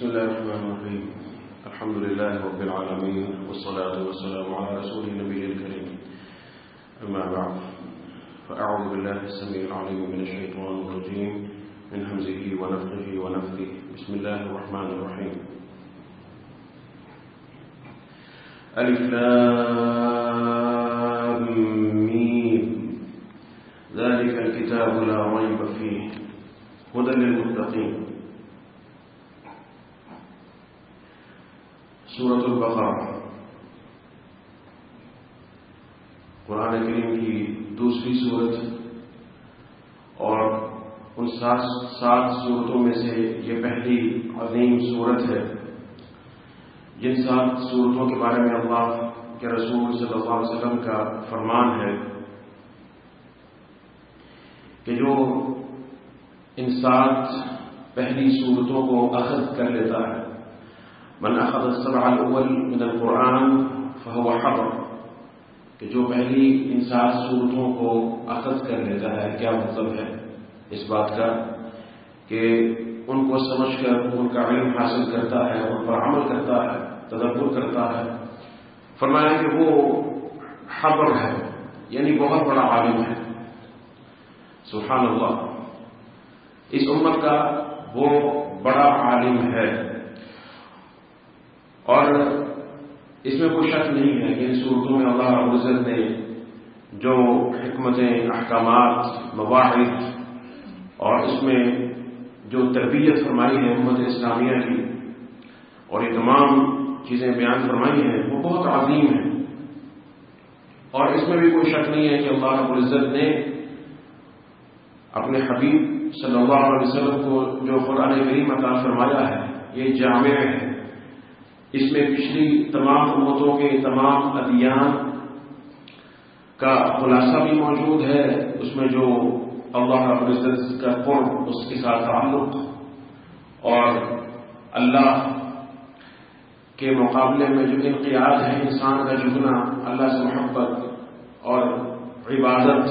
بسم الله الرحمن الرحيم. الحمد لله رب العالمين والصلاة والسلام على رسول النبي الكريم. أما بعد فأعوذ بالله السميع العليم من الشيطان الرجيم من همزه ونفخه ونفثه. بسم الله الرحمن الرحيم. ألف ذلك الكتاب لا ريب فيه. هدى للمتقين. سورة البقرہ۔ قرآن کریم کی دوسری صورت اور ان سات سات صورتوں میں سے یہ پہلی عظیم صورت ہے۔ جن سات صورتوں کے بارے میں اللہ کے رسول صلی اللہ علیہ وسلم کا فرمان ہے کہ جو ان سات پہلی صورتوں کو اخذ کر لیتا ہے من اخذ السبع الاول من القرآن فهو حضر کہ جو پہلی ان سات صورتوں کو اخذ کر لیتا ہے، کیا مطلب ہے؟ اس بات کا کہ ان کو سمجھ کر، ان کا علم حاصل کرتا ہے، ان پر عمل کرتا ہے، تدبر کرتا ہے۔ فرمایا کہ وہ حبر ہے یعنی بہت بڑا عالم ہے۔ سبحان اللہ۔ اس امت کا وہ بڑا عالم ہے۔ اور اس میں کوئی شک نہیں ہے کہ ان صورتوں میں اللہ رب نے جو حکمتیں، احکامات مواحد اور اس میں جو تربیت فرمائی ہے امت اسلامیہ کی اور یہ تمام چیزیں بیان فرمائی ہیں، وہ بہت عظیم ہیں۔ اور اس میں بھی کوئی شک نہیں ہے کہ اللہ رب العزت نے اپنے حبیب صلی اللہ علیہ وسلم کو جو قرآن کریم عطا فرمایا ہے، یہ جامع ہے۔ اس میں پچھلی تمام امتوں کے تمام ادیان کا خلاصہ بھی موجود ہے، اس میں جو اللہ رب العزت کا قرب، اس کے ساتھ تعلق اور اللہ کے مقابلے میں جو انقیاد ہے انسان کا جھکنا اللہ سے محبت اور عبادت،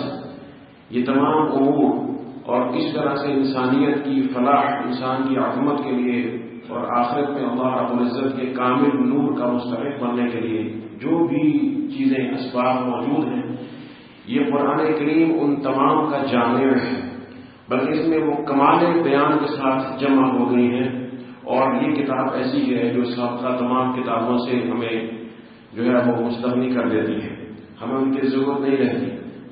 یہ تمام امور اور کس طرح سے انسانیت کی فلاح، انسان کی عظمت کے لیے اور آخرت میں اللہ رب العزت کے کامل نور کا مستحق بننے کے لیے جو بھی چیزیں اسباب موجود ہیں، یہ قرآن کریم ان تمام کا جامع ہے۔ بلکہ اس میں وہ کمال بیان کے ساتھ جمع ہو گئی ہیں۔ اور یہ کتاب ایسی ہے جو سابقہ تمام کتابوں سے ہمیں جو ہے وہ مستغنی کر دیتی ہے۔ ہمیں ان کی ضرورت نہیں رہتی۔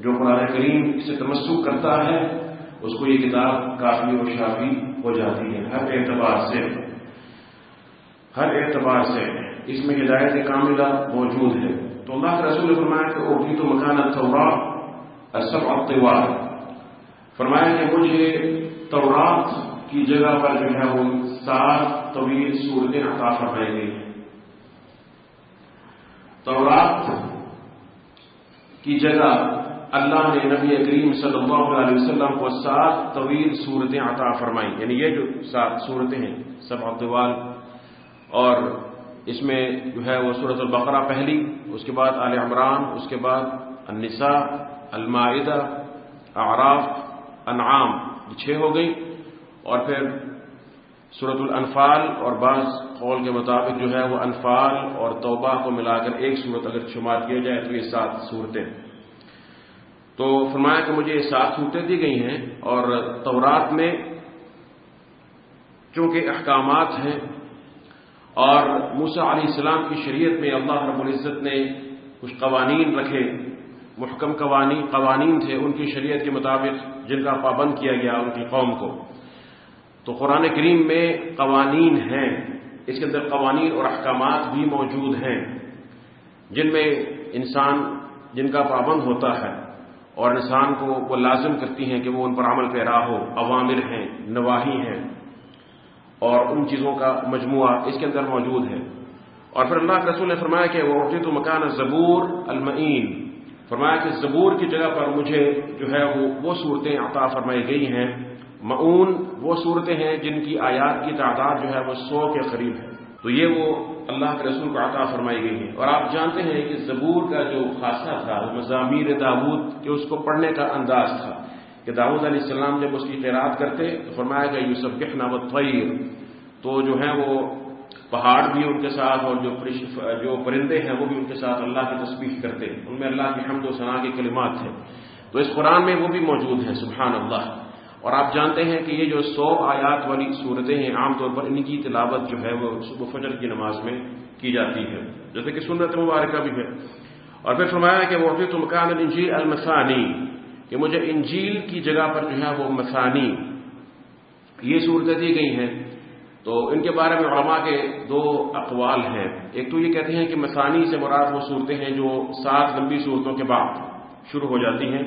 جو قرآن کریم اسے تمسک کرتا ہے، اس کو یہ کتاب کافی اور شافی ہو جاتی ہے، ہر اعتبار سے۔ ہر اعتبار سے اس میں ہدایت کاملہ موجود ہے۔ تو اللہ کے رسول فرمایا کہ اردو تو مکان تورات سب اقتوار فرمایا کہ مجھے تورات کی جگہ پر جو ہے وہ سات طویل صورتیں عطا فرمائی گئی۔ ہیں تورات کی جگہ اللہ نے نبی کریم صلی اللہ علیہ وسلم کو سات طویل صورتیں عطا فرمائی۔ یعنی یہ جو سات صورتیں ہیں سب اقتوال اور اس میں جو ہے وہ صورت البقرہ پہلی، اس کے بعد آل عمران، اس کے بعد النساء، المائدہ، اعراف، انعام چھ ہو گئی۔ اور پھر صورت الانفال اور بعض قول کے مطابق جو ہے وہ انفال اور توبہ کو ملا کر ایک صورت اگر شمار کیا جائے تو یہ سات صورتیں تو فرمایا کہ مجھے یہ سات صورتیں دی گئی ہیں اور تورات میں چونکہ احکامات ہیں اور موسا علیہ السلام کی شریعت میں اللہ رب العزت نے کچھ قوانین رکھے، محکم قوانین قوانین تھے ان کی شریعت کے مطابق جن کا پابند کیا گیا ان کی قوم کو۔ تو قرآن کریم میں قوانین ہیں، اس کے اندر قوانین اور احکامات بھی موجود ہیں، جن میں انسان جن کا پابند ہوتا ہے اور انسان کو وہ لازم کرتی ہیں کہ وہ ان پر عمل پیرا ہو، عوامر ہیں نواحی ہیں۔ اور ان چیزوں کا مجموعہ اس کے اندر موجود ہے۔ اور پھر اللہ کے رسول نے فرمایا کہ وہ اردو تو مکان زبور المعین فرمایا کہ زبور کی جگہ پر مجھے جو ہے وہ وہ صورتیں عطا فرمائی گئی ہیں۔ معون وہ صورتیں ہیں جن کی آیات کی تعداد جو ہے وہ سو کے قریب ہے۔ تو یہ وہ اللہ کے رسول کو عطا فرمائی گئی ہے اور آپ جانتے ہیں کہ زبور کا جو خاصہ تھا، وہ مضامیر داود کہ اس کو پڑھنے کا انداز تھا۔ کہ داود علیہ السلام جب اس کی قیرات کرتے تو فرمایا کہ یوسف کہنا و تو تو جو ہے وہ پہاڑ بھی ان کے ساتھ اور جو جو پرندے ہیں وہ بھی ان کے ساتھ اللہ کی تصویر کرتے۔ ان میں اللہ کی حمد و ثناء کے کلمات ہیں۔ تو اس قرآن میں وہ بھی موجود ہیں، سبحان اللہ۔ اور آپ جانتے ہیں کہ یہ جو سو آیات والی صورتیں ہیں، عام طور پر ان کی تلاوت جو ہے وہ صبح فجر کی نماز میں کی جاتی ہے جیسے کہ سنت مبارکہ بھی ہے۔ اور پھر فرمایا کہ وہ تمکان الجی المسانی کہ مجھے انجیل کی جگہ پر جو ہے وہ مسانی یہ صورتیں دی گئی ہیں۔ تو ان کے بارے میں علماء کے دو اقوال ہیں۔ ایک تو یہ کہتے ہیں کہ مسانی سے مراد وہ صورتیں ہیں جو سات لمبی صورتوں کے بعد شروع ہو جاتی ہیں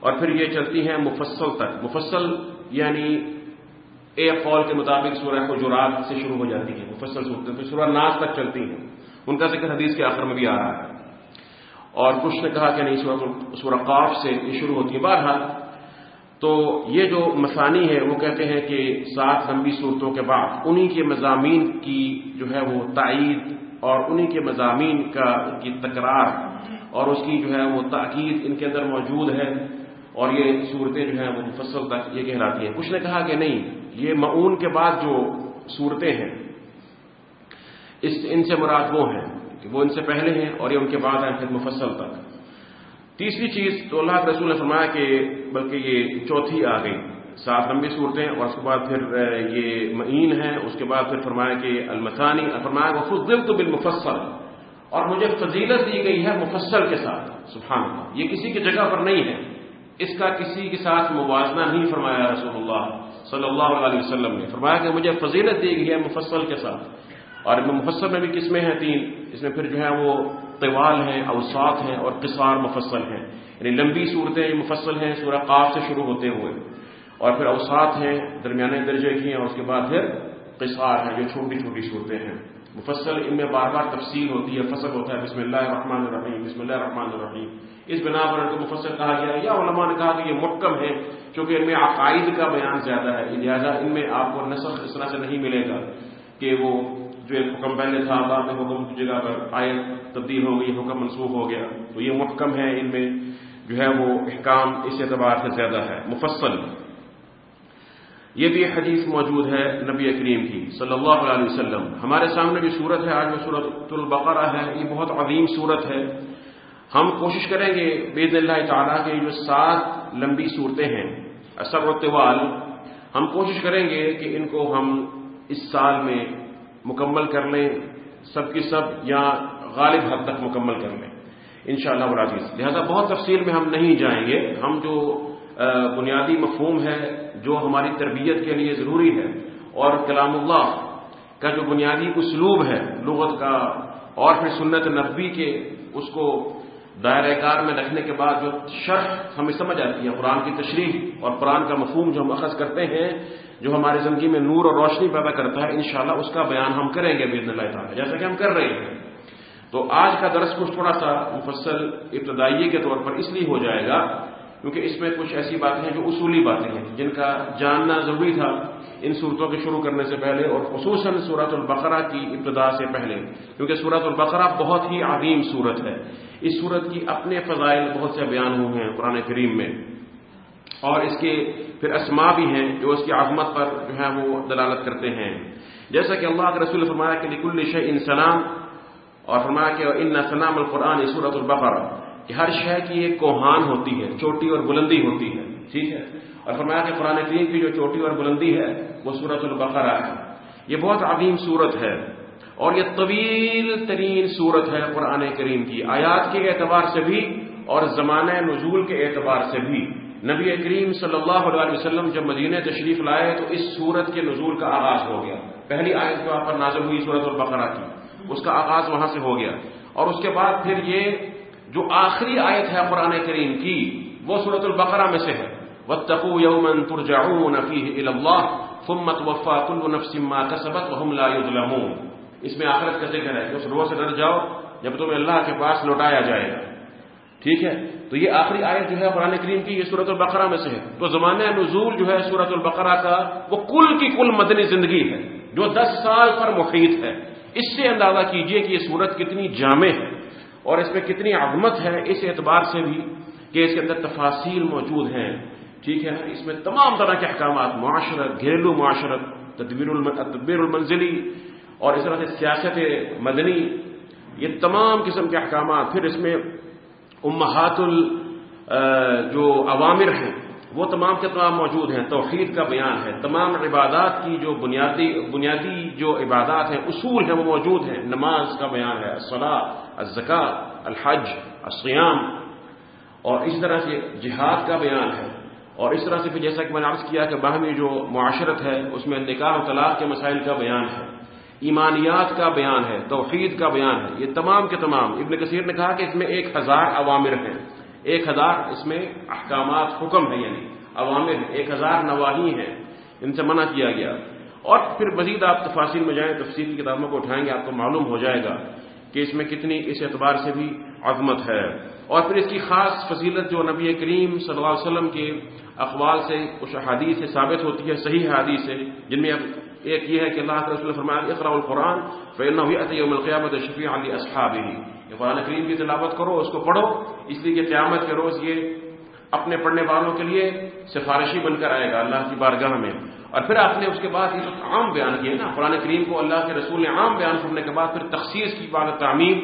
اور پھر یہ چلتی ہیں مفصل تک۔ مفصل یعنی ایک قول کے مطابق سورہ کو سے شروع ہو جاتی ہیں۔ مفصل صورتیں پھر سورہ ناز تک چلتی ہیں۔ ان کا ذکر حدیث کے آخر میں بھی آ رہا ہے۔ اور کچھ نے کہا کہ نہیں، سورہ قاف سے یہ شروع ہوتی ہے بہرحال۔ تو یہ جو مسانی ہے، وہ کہتے ہیں کہ سات لمبی صورتوں کے بعد انہی کے مضامین کی جو ہے وہ تائید اور انہی کے مضامین کا، کی تکرار اور اس کی جو ہے وہ تاکید ان کے اندر موجود ہے اور یہ صورتیں جو ہیں وہ مفصل تک یہ کہلاتی ہیں۔ کچھ نے کہا کہ نہیں، یہ معون کے بعد جو صورتیں ہیں، اس، ان سے مراد وہ ہیں۔ کہ وہ ان سے پہلے ہیں اور یہ ان کے بعد ہیں پھر مفصل تک۔ تیسری چیز تو اللہ کے رسول نے فرمایا کہ بلکہ یہ چوتھی آ گئی۔ سات لمبی صورتیں اور اس کے بعد پھر یہ معین ہے اس کے بعد پھر فرمایا کہ المسانی فرمایا وہ خود دل تو بالمفصل۔ اور مجھے فضیلت دی گئی ہے مفصل کے ساتھ۔ سبحان اللہ یہ کسی کی جگہ پر نہیں ہے۔ اس کا کسی کے ساتھ موازنہ نہیں فرمایا رسول اللہ صلی اللہ علیہ وسلم نے۔ فرمایا کہ مجھے فضیلت دی گئی ہے مفصل کے ساتھ۔ اور مفصل میں بھی قسمیں ہیں تین۔ اس میں پھر جو ہے وہ طوال ہیں اوسات ہیں اور قصار مفصل ہیں۔ یعنی لمبی صورتیں مفصل ہیں، سورہ قاف سے شروع ہوتے ہوئے۔ اور پھر اوسات ہیں، درمیانے درجے کی ہیں اور اس کے بعد پھر قصار ہیں، جو چھوٹی چھوٹی صورتیں ہیں۔ مفصل ان میں بار بار تفصیل ہوتی ہے، فصل ہوتا ہے، بسم اللہ الرحمن الرحیم، بسم اللہ الرحمن الرحیم۔ اس بنا پر ان کو مفصل کہا گیا یا علماء نے کہا کہ یہ محکم ہے چونکہ ان میں عقائد کا بیان زیادہ ہے۔ لہٰذا ان میں آپ کو نسخ اس طرح سے نہیں ملے گا کہ وہ جو ایک حکم پہلے تھا، بعد میں حکم کی جگہ پر آئے تبدیل ہو گئی، حکم منسوخ ہو گیا۔ تو یہ محکم ہے ان میں جو ہے وہ احکام اس اعتبار سے زیادہ ہے۔ مفصل۔ یہ بھی حدیث موجود ہے نبی کریم کی، صلی اللہ علیہ وسلم۔ ہمارے سامنے جو صورت ہے، آج وہ صورت البقرہ ہے۔ یہ بہت عظیم صورت ہے۔ ہم کوشش کریں گے بید اللہ تعالیٰ کے جو سات لمبی صورتیں ہیں، اثر و طوال ہم کوشش کریں گے کہ ان کو ہم اس سال میں مکمل کر لیں، سب کی سب، یا غالب حد تک مکمل کر لیں۔ ان شاء اللہ لہذا بہت تفصیل میں ہم نہیں جائیں گے۔ ہم جو بنیادی مفہوم ہے، جو ہماری تربیت کے لیے ضروری ہے، اور کلام اللہ کا جو بنیادی اسلوب ہے، لغت کا، اور پھر سنت نبی کے، اس کو دائرہ کار میں رکھنے کے بعد جو شرح ہمیں سمجھ آتی ہے، قرآن کی تشریح اور قرآن کا مفہوم جو ہم اخذ کرتے ہیں جو ہماری زندگی میں نور اور روشنی پیدا کرتا ہے، انشاءاللہ اس کا بیان ہم کریں گے بزن اللہ تعالیٰ جیسا کہ ہم کر رہے ہیں۔ تو آج کا درس کچھ تھوڑا سا مفصل ابتدائی کے طور پر اس لیے ہو جائے گا، کیونکہ اس میں کچھ ایسی باتیں ہیں جو اصولی باتیں ہیں، جن کا جاننا ضروری تھا ان صورتوں کے شروع کرنے سے پہلے اور خصوصاً صورت البقرہ کی ابتدا سے پہلے، کیونکہ صورت البقرہ بہت ہی عظیم صورت ہے۔ اس صورت کی اپنے فضائل بہت سے بیان ہوئے ہیں قرآن کریم میں۔ اور اس کے پھر اسما بھی ہیں جو اس کی عظمت پر جو ہے وہ دلالت کرتے ہیں۔ جیسا کہ اللہ کے رسول فرمایا کہ نکل شہ ان سلام، اور فرمایا کہ ان سلام القرآن صورت البقر کہ ہر شہ کی ایک کوہان ہوتی ہے، چوٹی اور بلندی ہوتی ہے، ٹھیک ہے؟ اور فرمایا کہ قرآن کریم کی جو چوٹی اور بلندی ہے، وہ صورت البقرہ ہے۔ یہ بہت عظیم صورت ہے، اور یہ طویل ترین صورت ہے قرآن کریم کی، آیات کے اعتبار سے بھی اور زمانہ نزول کے اعتبار سے بھی۔ نبی کریم صلی اللہ علیہ وسلم جب مدینہ تشریف لائے تو اس صورت کے نزول کا آغاز ہو گیا۔ پہلی آیت جو آپ پر نازل ہوئی صورت البقرہ کی، اس کا آغاز وہاں سے ہو گیا۔ اور اس کے بعد پھر یہ جو آخری آیت ہے قرآن کریم کی، وہ صورت البقرہ میں سے ہے۔ وَاتَّقُوا يَوْمًا تُرْجَعُونَ فِيهِ إِلَى اللَّهِ ثُمَّ تُوَفَّى كُلُّ نَفْسٍ مَا كَسَبَتْ وَهُمْ لَا يُظْلَمُونَ۔ اس میں آخرت کا ذکر ہے۔ کہ اس روح سے ڈر جاؤ، جب تمہیں اللہ کے پاس لوٹایا جائے گا۔ ٹھیک ہے؟ تو یہ آخری آیت جو ہے قرآن کریم کی، یہ صورت البقرہ میں سے ہے۔ تو زمانہ نزول جو ہے صورت البقرہ کا، وہ کل کی کل مدنی زندگی ہے، جو دس سال پر محیط ہے۔ اس سے اندازہ کیجیے کہ یہ صورت کتنی جامع ہے اور اس میں کتنی عظمت ہے۔ اس اعتبار سے بھی کہ اس کے اندر تفاصیل موجود ہیں۔ ٹھیک ہے؟ اس میں تمام طرح کے احکامات، معاشرت، گھریلو معاشرت، تدبیر تدبیر المنزلی اور اس طرح سے سیاست مدنی، یہ تمام قسم کے احکامات۔ پھر اس میں امہات ال جو عوامر ہیں، وہ تمام کے تمام موجود ہیں، توحید کا بیان ہے۔ تمام عبادات کی جو بنیادی بنیادی جو عبادات ہیں، اصول ہیں، وہ موجود ہیں۔ نماز کا بیان ہے الصلاح الزکا الحج السیام اور اس طرح سے جہاد کا بیان ہے۔ اور اس طرح سے پھر جیسا کہ میں نے عرض کیا کہ باہمی جو معاشرت ہے، اس میں نکاح و طلاق کے مسائل کا بیان ہے۔ ایمانیات کا بیان ہے، توحید کا بیان ہے۔ یہ تمام کے تمام۔ ابن کثیر نے کہا کہ اس میں ایک ہزار عوامر ہیں۔ ایک ہزار اس میں احکامات حکم ہے یعنی عوامر ایک ہزار نواحی ہیں۔ ان سے منع کیا گیا۔ اور پھر مزید آپ تفاصیل میں جائیں، تفصیل کی کتابوں کو اٹھائیں گے، آپ کو معلوم ہو جائے گا کہ اس میں کتنی اس اعتبار سے بھی عظمت ہے۔ اور پھر اس کی خاص فضیلت جو نبی کریم صلی اللہ علیہ وسلم کے اقوال سے کچھ حادیث سے ثابت ہوتی ہے، صحیح حادیث سے، جن میں ایک یہ ہے کہ اللہ کے رسول فرمایا اقرا القرآن فیلنا ہوئی یوم القیامت شفیع علی اصحاب ہی قرآن کریم کی تلاوت کرو، اس کو پڑھو، اس لیے کہ قیامت کے روز یہ اپنے پڑھنے والوں کے لیے سفارشی بن کر آئے گا اللہ کی بارگاہ میں۔ اور پھر آپ نے اس کے بعد یہ عام بیان کیے نا، قرآن کریم کو اللہ کے رسول نے عام بیان کرنے کے بعد پھر تخصیص کی بات تعمیر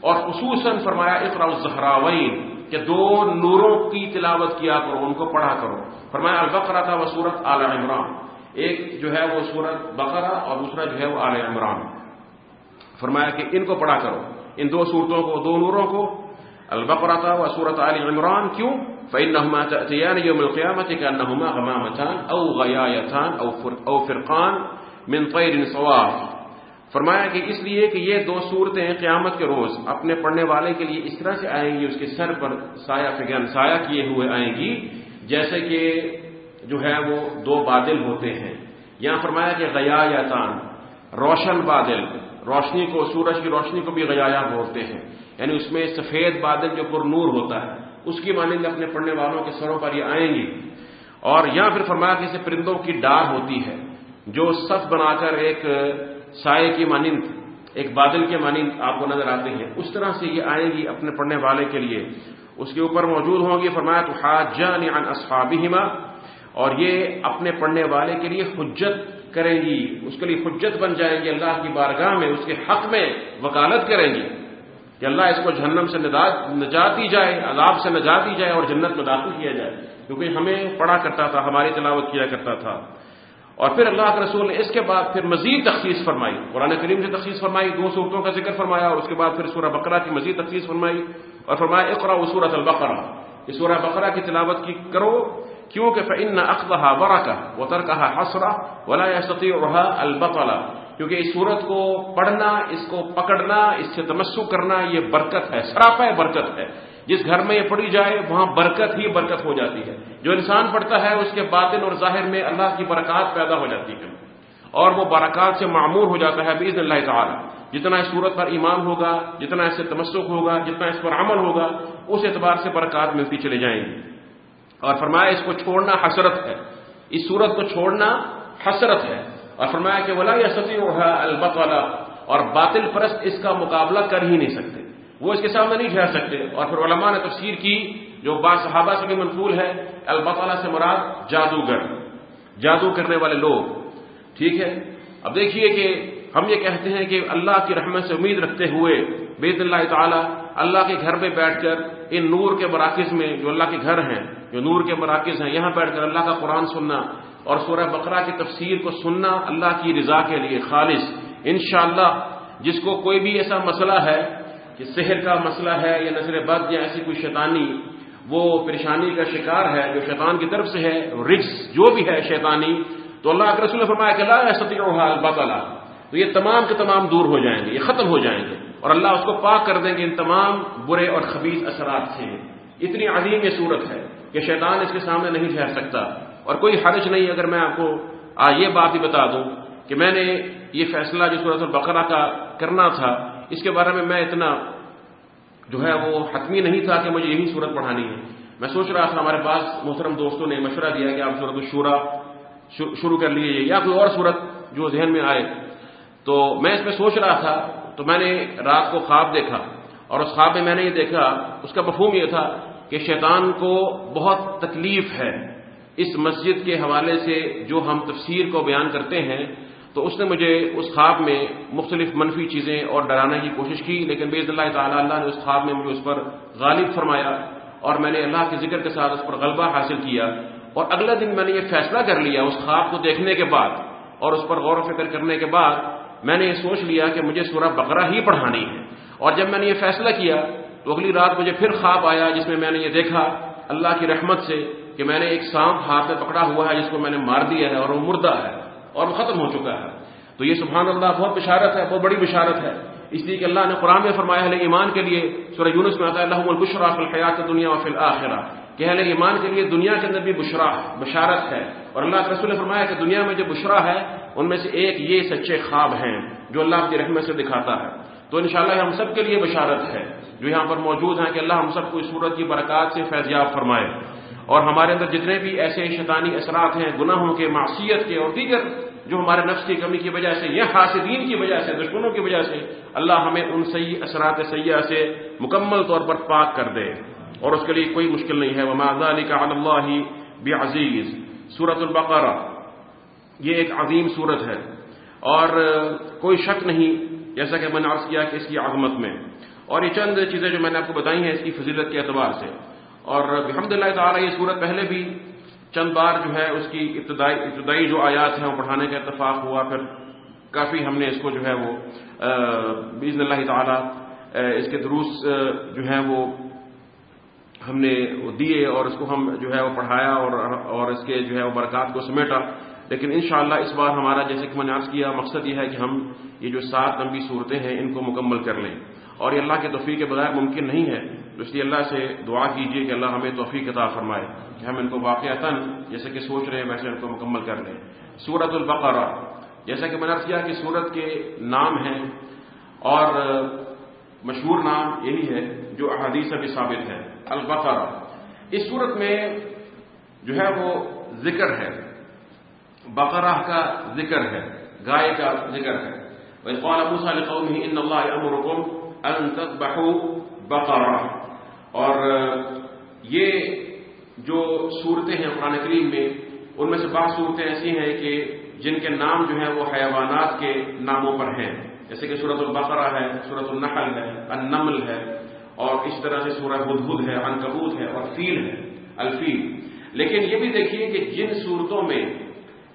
اور خصوصاً فرمایا اقرا الزہراوین، کہ دو نوروں کی تلاوت کیا کرو، ان کو پڑھا کرو۔ فرمایا البقرہ تھا وہ سورت اعلی عمران۔ ایک جو ہے وہ سورت بقرہ اور دوسرا جو ہے وہ اعلی عمران۔ فرمایا کہ ان کو پڑھا کرو۔ ان دو صورتوں کو، دو نوروں کو۔ البقرہ تھا وہ سورت علی عمران، کیوں؟ فإنهما تأتيان يوم القيامة كأنهما غمامتان أو غيايتان أو فرقان من طير صواف۔ فرمایا کہ اس لیے کہ یہ دو صورتیں قیامت کے روز اپنے پڑھنے والے کے لیے اس طرح سے آئیں گی، اس کے سر پر سایہ فگن سایہ کیے ہوئے آئیں گی، جیسے کہ جو ہے وہ دو بادل ہوتے ہیں۔ یہاں فرمایا کہ غیا یا تان روشن بادل، روشنی کو، سورج کی روشنی کو بھی غیا بولتے ہیں۔ یعنی اس میں سفید بادل جو پر نور ہوتا ہے، اس کی مانند اپنے پڑھنے والوں کے سروں پر یہ آئیں گی۔ اور یہاں پھر فرمایا کہ اسے پرندوں کی ڈار ہوتی ہے، جو صف بنا کر ایک سائے کی مانند، ایک بادل کے مانند آپ کو نظر آتے ہیں۔ اس طرح سے یہ آئیں گی اپنے پڑھنے والے کے لیے۔ اس کے اوپر موجود ہوں گی فرمایا تو حاجان عن اصحابہما اور یہ اپنے پڑھنے والے کے لیے حجت کریں گی، اس کے لیے حجت بن جائیں گی، اللہ کی بارگاہ میں، اس کے حق میں وکالت کریں گی کہ اللہ اس کو جہنم سے نجات دی جائے، عذاب سے نجات دی جائے اور جنت میں داخل کیا جائے۔ کیونکہ ہمیں پڑھا کرتا تھا، ہماری تلاوت کیا کرتا تھا۔ اور پھر اللہ کے رسول نے اس کے بعد پھر مزید تخصیص فرمائی۔ قرآن کریم سے تخصیص فرمائی، دو صورتوں کا ذکر فرمایا اور اس کے بعد پھر سورہ بقرہ کی مزید تخصیص فرمائی اور فرمایا اقرا و سورت البقرہ یہ سورہ بقرہ کی تلاوت کی کرو کیونکہ فن اقبہ ورا کا وہ تر کہا حسرا ولا سطح البقلا کیونکہ اس صورت کو پڑھنا، اس کو پکڑنا، اس سے تمسو کرنا، یہ برکت ہے، سراپا برکت ہے۔ جس گھر میں یہ پڑھی جائے، وہاں برکت ہی برکت ہو جاتی ہے۔ جو انسان پڑھتا ہے، اس کے باطن اور ظاہر میں اللہ کی برکات پیدا ہو جاتی ہے۔ اور وہ برکات سے معمور ہو جاتا ہے بزن اللہ تعالی۔ جتنا اس صورت پر ایمان ہوگا، جتنا اس سے تمسک ہوگا، جتنا اس پر عمل ہوگا، اس اعتبار سے برکات ملتی چلے جائیں گی۔ اور فرمایا اس کو چھوڑنا حسرت ہے۔ اس صورت کو چھوڑنا حسرت ہے۔ اور فرمایا کہ ولا یا ستی البت والا اور باطل پرست اس کا مقابلہ کر ہی نہیں سکتے۔ وہ اس کے سامنے نہیں ٹھہر سکتے۔ اور پھر علماء نے تفسیر کی جو با صحابہ سے بھی منقول ہے البطالہ سے مراد جادوگر۔ جادو کرنے والے لوگ۔ ٹھیک ہے؟ اب دیکھیے کہ ہم یہ کہتے ہیں کہ اللہ کی رحمت سے امید رکھتے ہوئے بیت اللہ تعالیٰ اللہ کے گھر میں بیٹھ کر ان نور کے مراکز میں جو اللہ کے گھر ہیں جو نور کے مراکز ہیں، یہاں بیٹھ کر اللہ کا قرآن سننا اور سورہ بقرہ کی تفسیر کو سننا اللہ کی رضا کے لیے خالص۔ انشاءاللہ جس کو کوئی بھی ایسا مسئلہ ہے کہ صحر کا مسئلہ ہے یا نظر بد یا ایسی کوئی شیطانی، وہ پریشانی کا شکار ہے، جو شیطان کی طرف سے ہے رکس جو بھی ہے شیطانی، تو اللہ کے رسول نے فرمایا کہ اللہ سطح تو یہ تمام کے تمام دور ہو جائیں گے، یہ ختم ہو جائیں گے اور اللہ اس کو پاک کر دیں گے ان تمام برے اور خبیص اثرات سے۔ اتنی عظیم یہ صورت ہے کہ شیطان اس کے سامنے نہیں ٹھہر سکتا۔ اور کوئی حرج نہیں اگر میں آپ کو آ، یہ بات ہی بتا دوں کہ میں نے یہ فیصلہ جو صورت البقرہ کا کرنا تھا، اس کے بارے میں میں اتنا جو ہے وہ حتمی نہیں تھا کہ مجھے یہی صورت پڑھانی ہے۔ میں سوچ رہا تھا، ہمارے پاس محترم دوستوں نے مشورہ دیا کہ آپ صورت الشورا شروع کر لیجیے یا کوئی اور صورت جو ذہن میں آئے۔ تو میں اس میں سوچ رہا تھا، تو میں نے رات کو خواب دیکھا اور اس خواب میں میں نے یہ دیکھا، اس کا مفہوم یہ تھا کہ شیطان کو بہت تکلیف ہے اس مسجد کے حوالے سے جو ہم تفسیر کو بیان کرتے ہیں، تو اس نے مجھے اس خواب میں مختلف منفی چیزیں اور ڈرانے کی کوشش کی، لیکن بے اللہ تعالیٰ اللہ نے اس خواب میں مجھے اس پر غالب فرمایا اور میں نے اللہ کے ذکر کے ساتھ اس پر غلبہ حاصل کیا اور اگلے دن میں نے یہ فیصلہ کر لیا اس خواب کو دیکھنے کے بعد اور اس پر غور و فکر کرنے کے بعد میں نے یہ سوچ لیا کہ مجھے سورہ بقرہ ہی پڑھانی ہے اور جب میں نے یہ فیصلہ کیا تو اگلی رات مجھے پھر خواب آیا جس میں میں نے یہ دیکھا اللہ کی رحمت سے کہ میں نے ایک سانپ ہاتھ میں پکڑا ہوا ہے جس کو میں نے مار دیا ہے اور وہ مردہ ہے اور وہ ختم ہو چکا ہے۔ تو یہ سبحان اللہ بہت بشارت ہے، بہت بڑی بشارت ہے۔ اس لیے کہ اللہ نے قرآن میں فرمایا ہے ایمان کے لیے سورہ یونس میں آتا ہے اللہ البشرا فی الحیات دنیا و فی الآخرہ کہ اہل ایمان کے لیے دنیا کے اندر بھی بشرا، بشارت ہے۔ اور اللہ کے رسول نے فرمایا کہ دنیا میں جو بشرا ہے، ان میں سے ایک یہ سچے خواب ہیں جو اللہ کی رحمت سے دکھاتا ہے۔ تو انشاءاللہ ہم سب کے لیے بشارت ہے۔ جو یہاں پر موجود ہیں کہ اللہ ہم سب کو اس صورت کی برکات سے فیضیاب فرمائے۔ اور ہمارے اندر جتنے بھی ایسے شیطانی اثرات ہیں، گناہوں کے، معصیت کے اور دیگر جو ہمارے نفس کی کمی کی وجہ سے، یا حاسدین کی وجہ سے، دشمنوں کی وجہ سے، اللہ ہمیں ان صحیح اثرات سیاح سے مکمل طور پر پاک کر دے۔ اور اس کے لیے کوئی مشکل نہیں ہے۔ وہ علی کا اللہ عزیز سورت البقرہ، یہ ایک عظیم صورت ہے۔ اور کوئی شک نہیں جیسا کہ میں نے عرض کیا کہ اس کی عظمت میں۔ اور یہ چند چیزیں جو میں نے آپ کو بتائی ہیں اس کی فضیلت کے اعتبار سے۔ اور الحمد للہ تعالیٰ یہ صورت پہلے بھی چند بار جو ہے اس کی ابتدائی ابتدائی جو آیات ہیں وہ پڑھانے کا اتفاق ہوا۔ پھر کافی ہم نے اس کو جو ہے وہ بزن اللہ تعالیٰ اس کے دروس جو ہیں وہ ہم نے دیے اور اس کو ہم جو ہے وہ پڑھایا اور اور اس کے جو ہے وہ برکات کو سمیٹا۔ لیکن انشاءاللہ اس بار ہمارا جیسے کہ میں نے عرض کیا، مقصد یہ ہے کہ ہم یہ جو سات لمبی صورتیں ہیں، ان کو مکمل کر لیں۔ اور یہ اللہ کے توفیق کے بغیر ممکن نہیں ہے۔ تو اس لیے اللہ سے دعا کیجیے کہ اللہ ہمیں توفیق عطا فرمائے کہ ہم ان کو واقعات جیسے کہ سوچ رہے ہیں، ویسے ان کو مکمل کر لیں۔ سورت البقرہ، جیسا کہ میں نے کیا کہ سورت کے نام ہیں اور مشہور نام یہی ہے جو احادیث بھی ثابت ہے البقرہ۔ اس صورت میں جو ہے وہ ذکر ہے۔ بقرہ کا ذکر ہے، گائے کا ذکر ہے۔ ان اللہ امرکم ان تذبحوا بقرہ اور یہ جو صورتیں ہیں قرآن کریم میں، ان میں سے بعض صورتیں ایسی ہیں کہ جن کے نام جو ہیں وہ حیوانات کے ناموں پر ہیں۔ جیسے کہ صورت البقرہ ہے صورت النحل ہے، النمل ہے، اور اس طرح سے سورہ بدھ ہے انکبوت ہے، اور فیل ہے، الفیل۔ لیکن یہ بھی دیکھیے کہ جن صورتوں میں،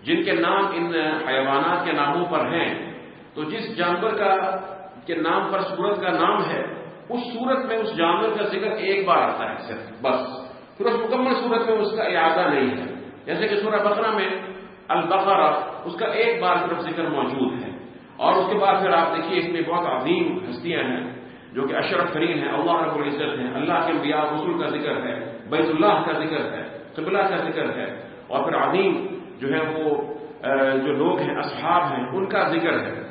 جن کے نام ان حیوانات کے ناموں پر ہیں تو جس جانور کا کے نام پر سورت کا نام ہے، اس صورت میں اس جانور کا ذکر ایک بار آتا ہے صرف، بس۔ پھر اس مکمل صورت میں اس کا اعادہ نہیں ہے۔ جیسے کہ سورہ بقرہ میں البقرہ، اس کا ایک بار صرف ذکر موجود ہے۔ اور اس کے بعد پھر آپ دیکھیے، اس میں بہت عظیم ہستیاں ہیں، جو کہ اشرف کریم ہیں، اللہ رب العزت ہیں، اللہ کے انبیاء رسول کا ذکر ہے، بیت اللہ کا ذکر ہے، قبلہ کا ذکر ہے۔ اور پھر عظیم جو ہے وہ جو لوگ ہیں، اصحاب ہیں، ان کا ذکر ہے۔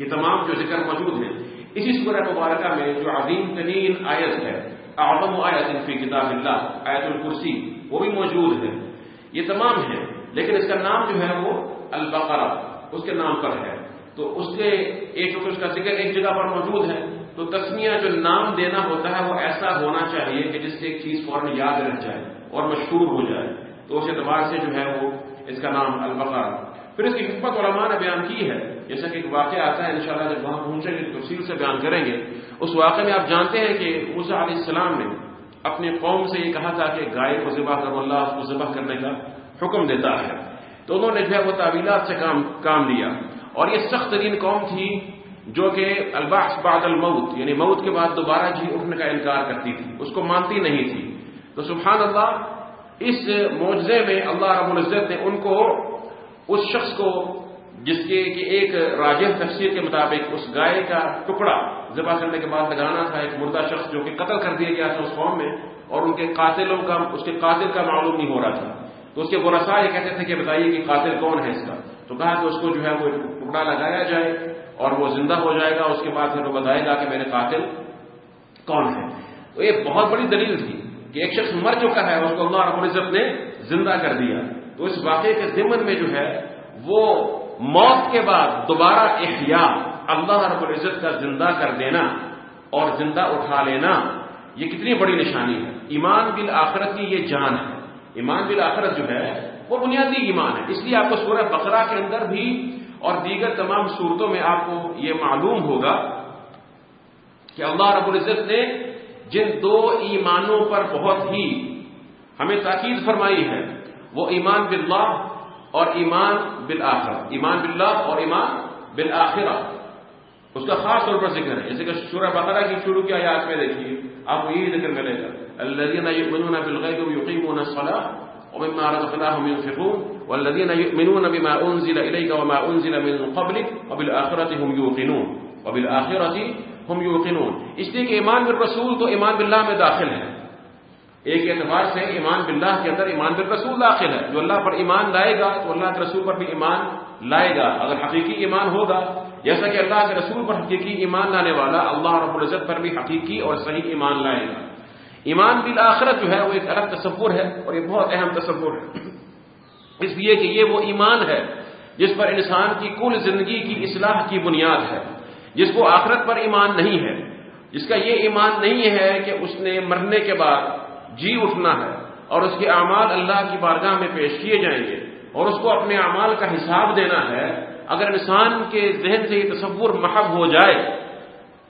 یہ تمام جو ذکر موجود ہیں۔ اسی سورہ مبارکہ میں جو عظیم ترین آیت ہے، اعظم آیت فی کتاب اللہ، آیت الکرسی، وہ بھی موجود ہے۔ یہ تمام ہیں لیکن اس کا نام جو ہے وہ البقرہ، اس کے نام پر ہے۔ تو اس کے ایک اس کا ذکر ایک جگہ پر موجود ہے۔ تو تسمیہ جو نام دینا ہوتا ہے، وہ ایسا ہونا چاہیے کہ جس سے ایک چیز فوراً یاد رہ جائے اور مشہور ہو جائے۔ تو اس اعتبار سے جو ہے وہ اس کا نام البقرہ۔ پھر اس کی حکمت علماء نے بیان کی ہے جیسا کہ ایک واقعہ آتا ہے، انشاءاللہ جب وہاں پہنچیں گے تفصیل سے بیان کریں گے۔ اس واقعے میں آپ جانتے ہیں کہ موسا علیہ السلام نے اپنی قوم سے یہ کہا تھا کہ گائے کو ذبح کرو، اللہ اس کو ذبح کرنے کا حکم دیتا ہے۔ تو انہوں نے جو ہے وہ تعویلات سے کام کام لیا۔ اور یہ سخت ترین قوم تھی جو کہ الباس بعد الموت یعنی موت کے بعد دوبارہ جی اٹھنے کا انکار کرتی تھی۔ اس کو مانتی نہیں تھی۔ تو سبحان اللہ اس معجزے میں اللہ رب العزت نے ان کو، اس شخص کو جس کے کہ ایک راجہ تفسیر کے مطابق اس گائے کا ٹکڑا ذبح کرنے کے بعد لگانا تھا ایک مردہ شخص جو کہ قتل کر دیا گیا تھا اس قوم میں اور ان کے قاتلوں کا اس کے قاتل کا معلوم نہیں ہو رہا تھا۔ تو اس کے برسا یہ کہتے تھے کہ بتائیے کہ قاتل کون ہے اس کا؟ تو کہا کہ اس کو جو ہے وہ ٹکڑا لگایا جائے اور وہ زندہ ہو جائے گا، اس کے بعد پھر وہ بتائے گا کہ میرے قاتل کون ہے تو یہ بہت بڑی دلیل تھی کہ ایک شخص مر چکا ہے، اس کو اللہ رب العزت نے زندہ کر دیا۔ تو اس واقعے کے ذمن میں جو ہے وہ موت کے بعد دوبارہ احیاء اللہ رب العزت کا زندہ کر دینا اور زندہ اٹھا لینا، یہ کتنی بڑی نشانی ہے۔ ایمان بل آخرت کی یہ جان ہے۔ ایمان بالآخرت جو ہے، وہ بنیادی ایمان ہے۔ اس لیے آپ کو سورہ بقرہ کے اندر بھی اور دیگر تمام صورتوں میں آپ کو یہ معلوم ہوگا کہ اللہ رب العزت نے جن دو ایمانوں پر بہت ہی ہمیں تاکید فرمائی ہے، وہ ایمان باللہ اور ایمان بالآخر ایمان باللہ اور ایمان بالآخرہ۔ اس کا خاص طور پر ذکر ہے۔ جیسے کہ شورہ بقرہ کی شروع کی آیات میں دیکھیے، آپ کو یہی ذکر ملے گا۔ الذين يؤمنون بالغيب ويقيمون الصلاة ومما رزقناهم ينفقون والذين يؤمنون بما أنزل إليك وما أنزل من قبلك وبالآخرة هم يوقنون وبالآخرة هم يوقنون اس لیے کہ ایمان بالرسول تو ایمان باللہ میں داخل ہے۔ ایک اعتبار سے ایمان باللہ کے اندر ایمان بالرسول داخل ہے۔ جو اللہ پر ایمان لائے گا، تو اللہ کے رسول پر بھی ایمان لائے گا۔ اگر حقیقی ایمان ہوگا، جیسا کہ اللہ کے رسول پر حقیقی ایمان لانے والا اللہ رب العزت پر بھی حقیقی اور صحیح ایمان لائے گا۔ ایمان بالآخرت جو ہے، وہ ایک الگ تصور ہے اور یہ بہت اہم تصور ہے۔ اس لیے کہ یہ وہ ایمان ہے جس پر انسان کی کل زندگی کی اصلاح کی بنیاد ہے، جس کو آخرت پر ایمان نہیں ہے۔ جس کا یہ ایمان نہیں ہے کہ اس نے مرنے کے بعد جی اٹھنا ہے اور اس کے اعمال اللہ کی بارگاہ میں پیش کیے جائیں گے اور اس کو اپنے اعمال کا حساب دینا ہے، اگر انسان کے ذہن سے یہ تصور محب ہو جائے،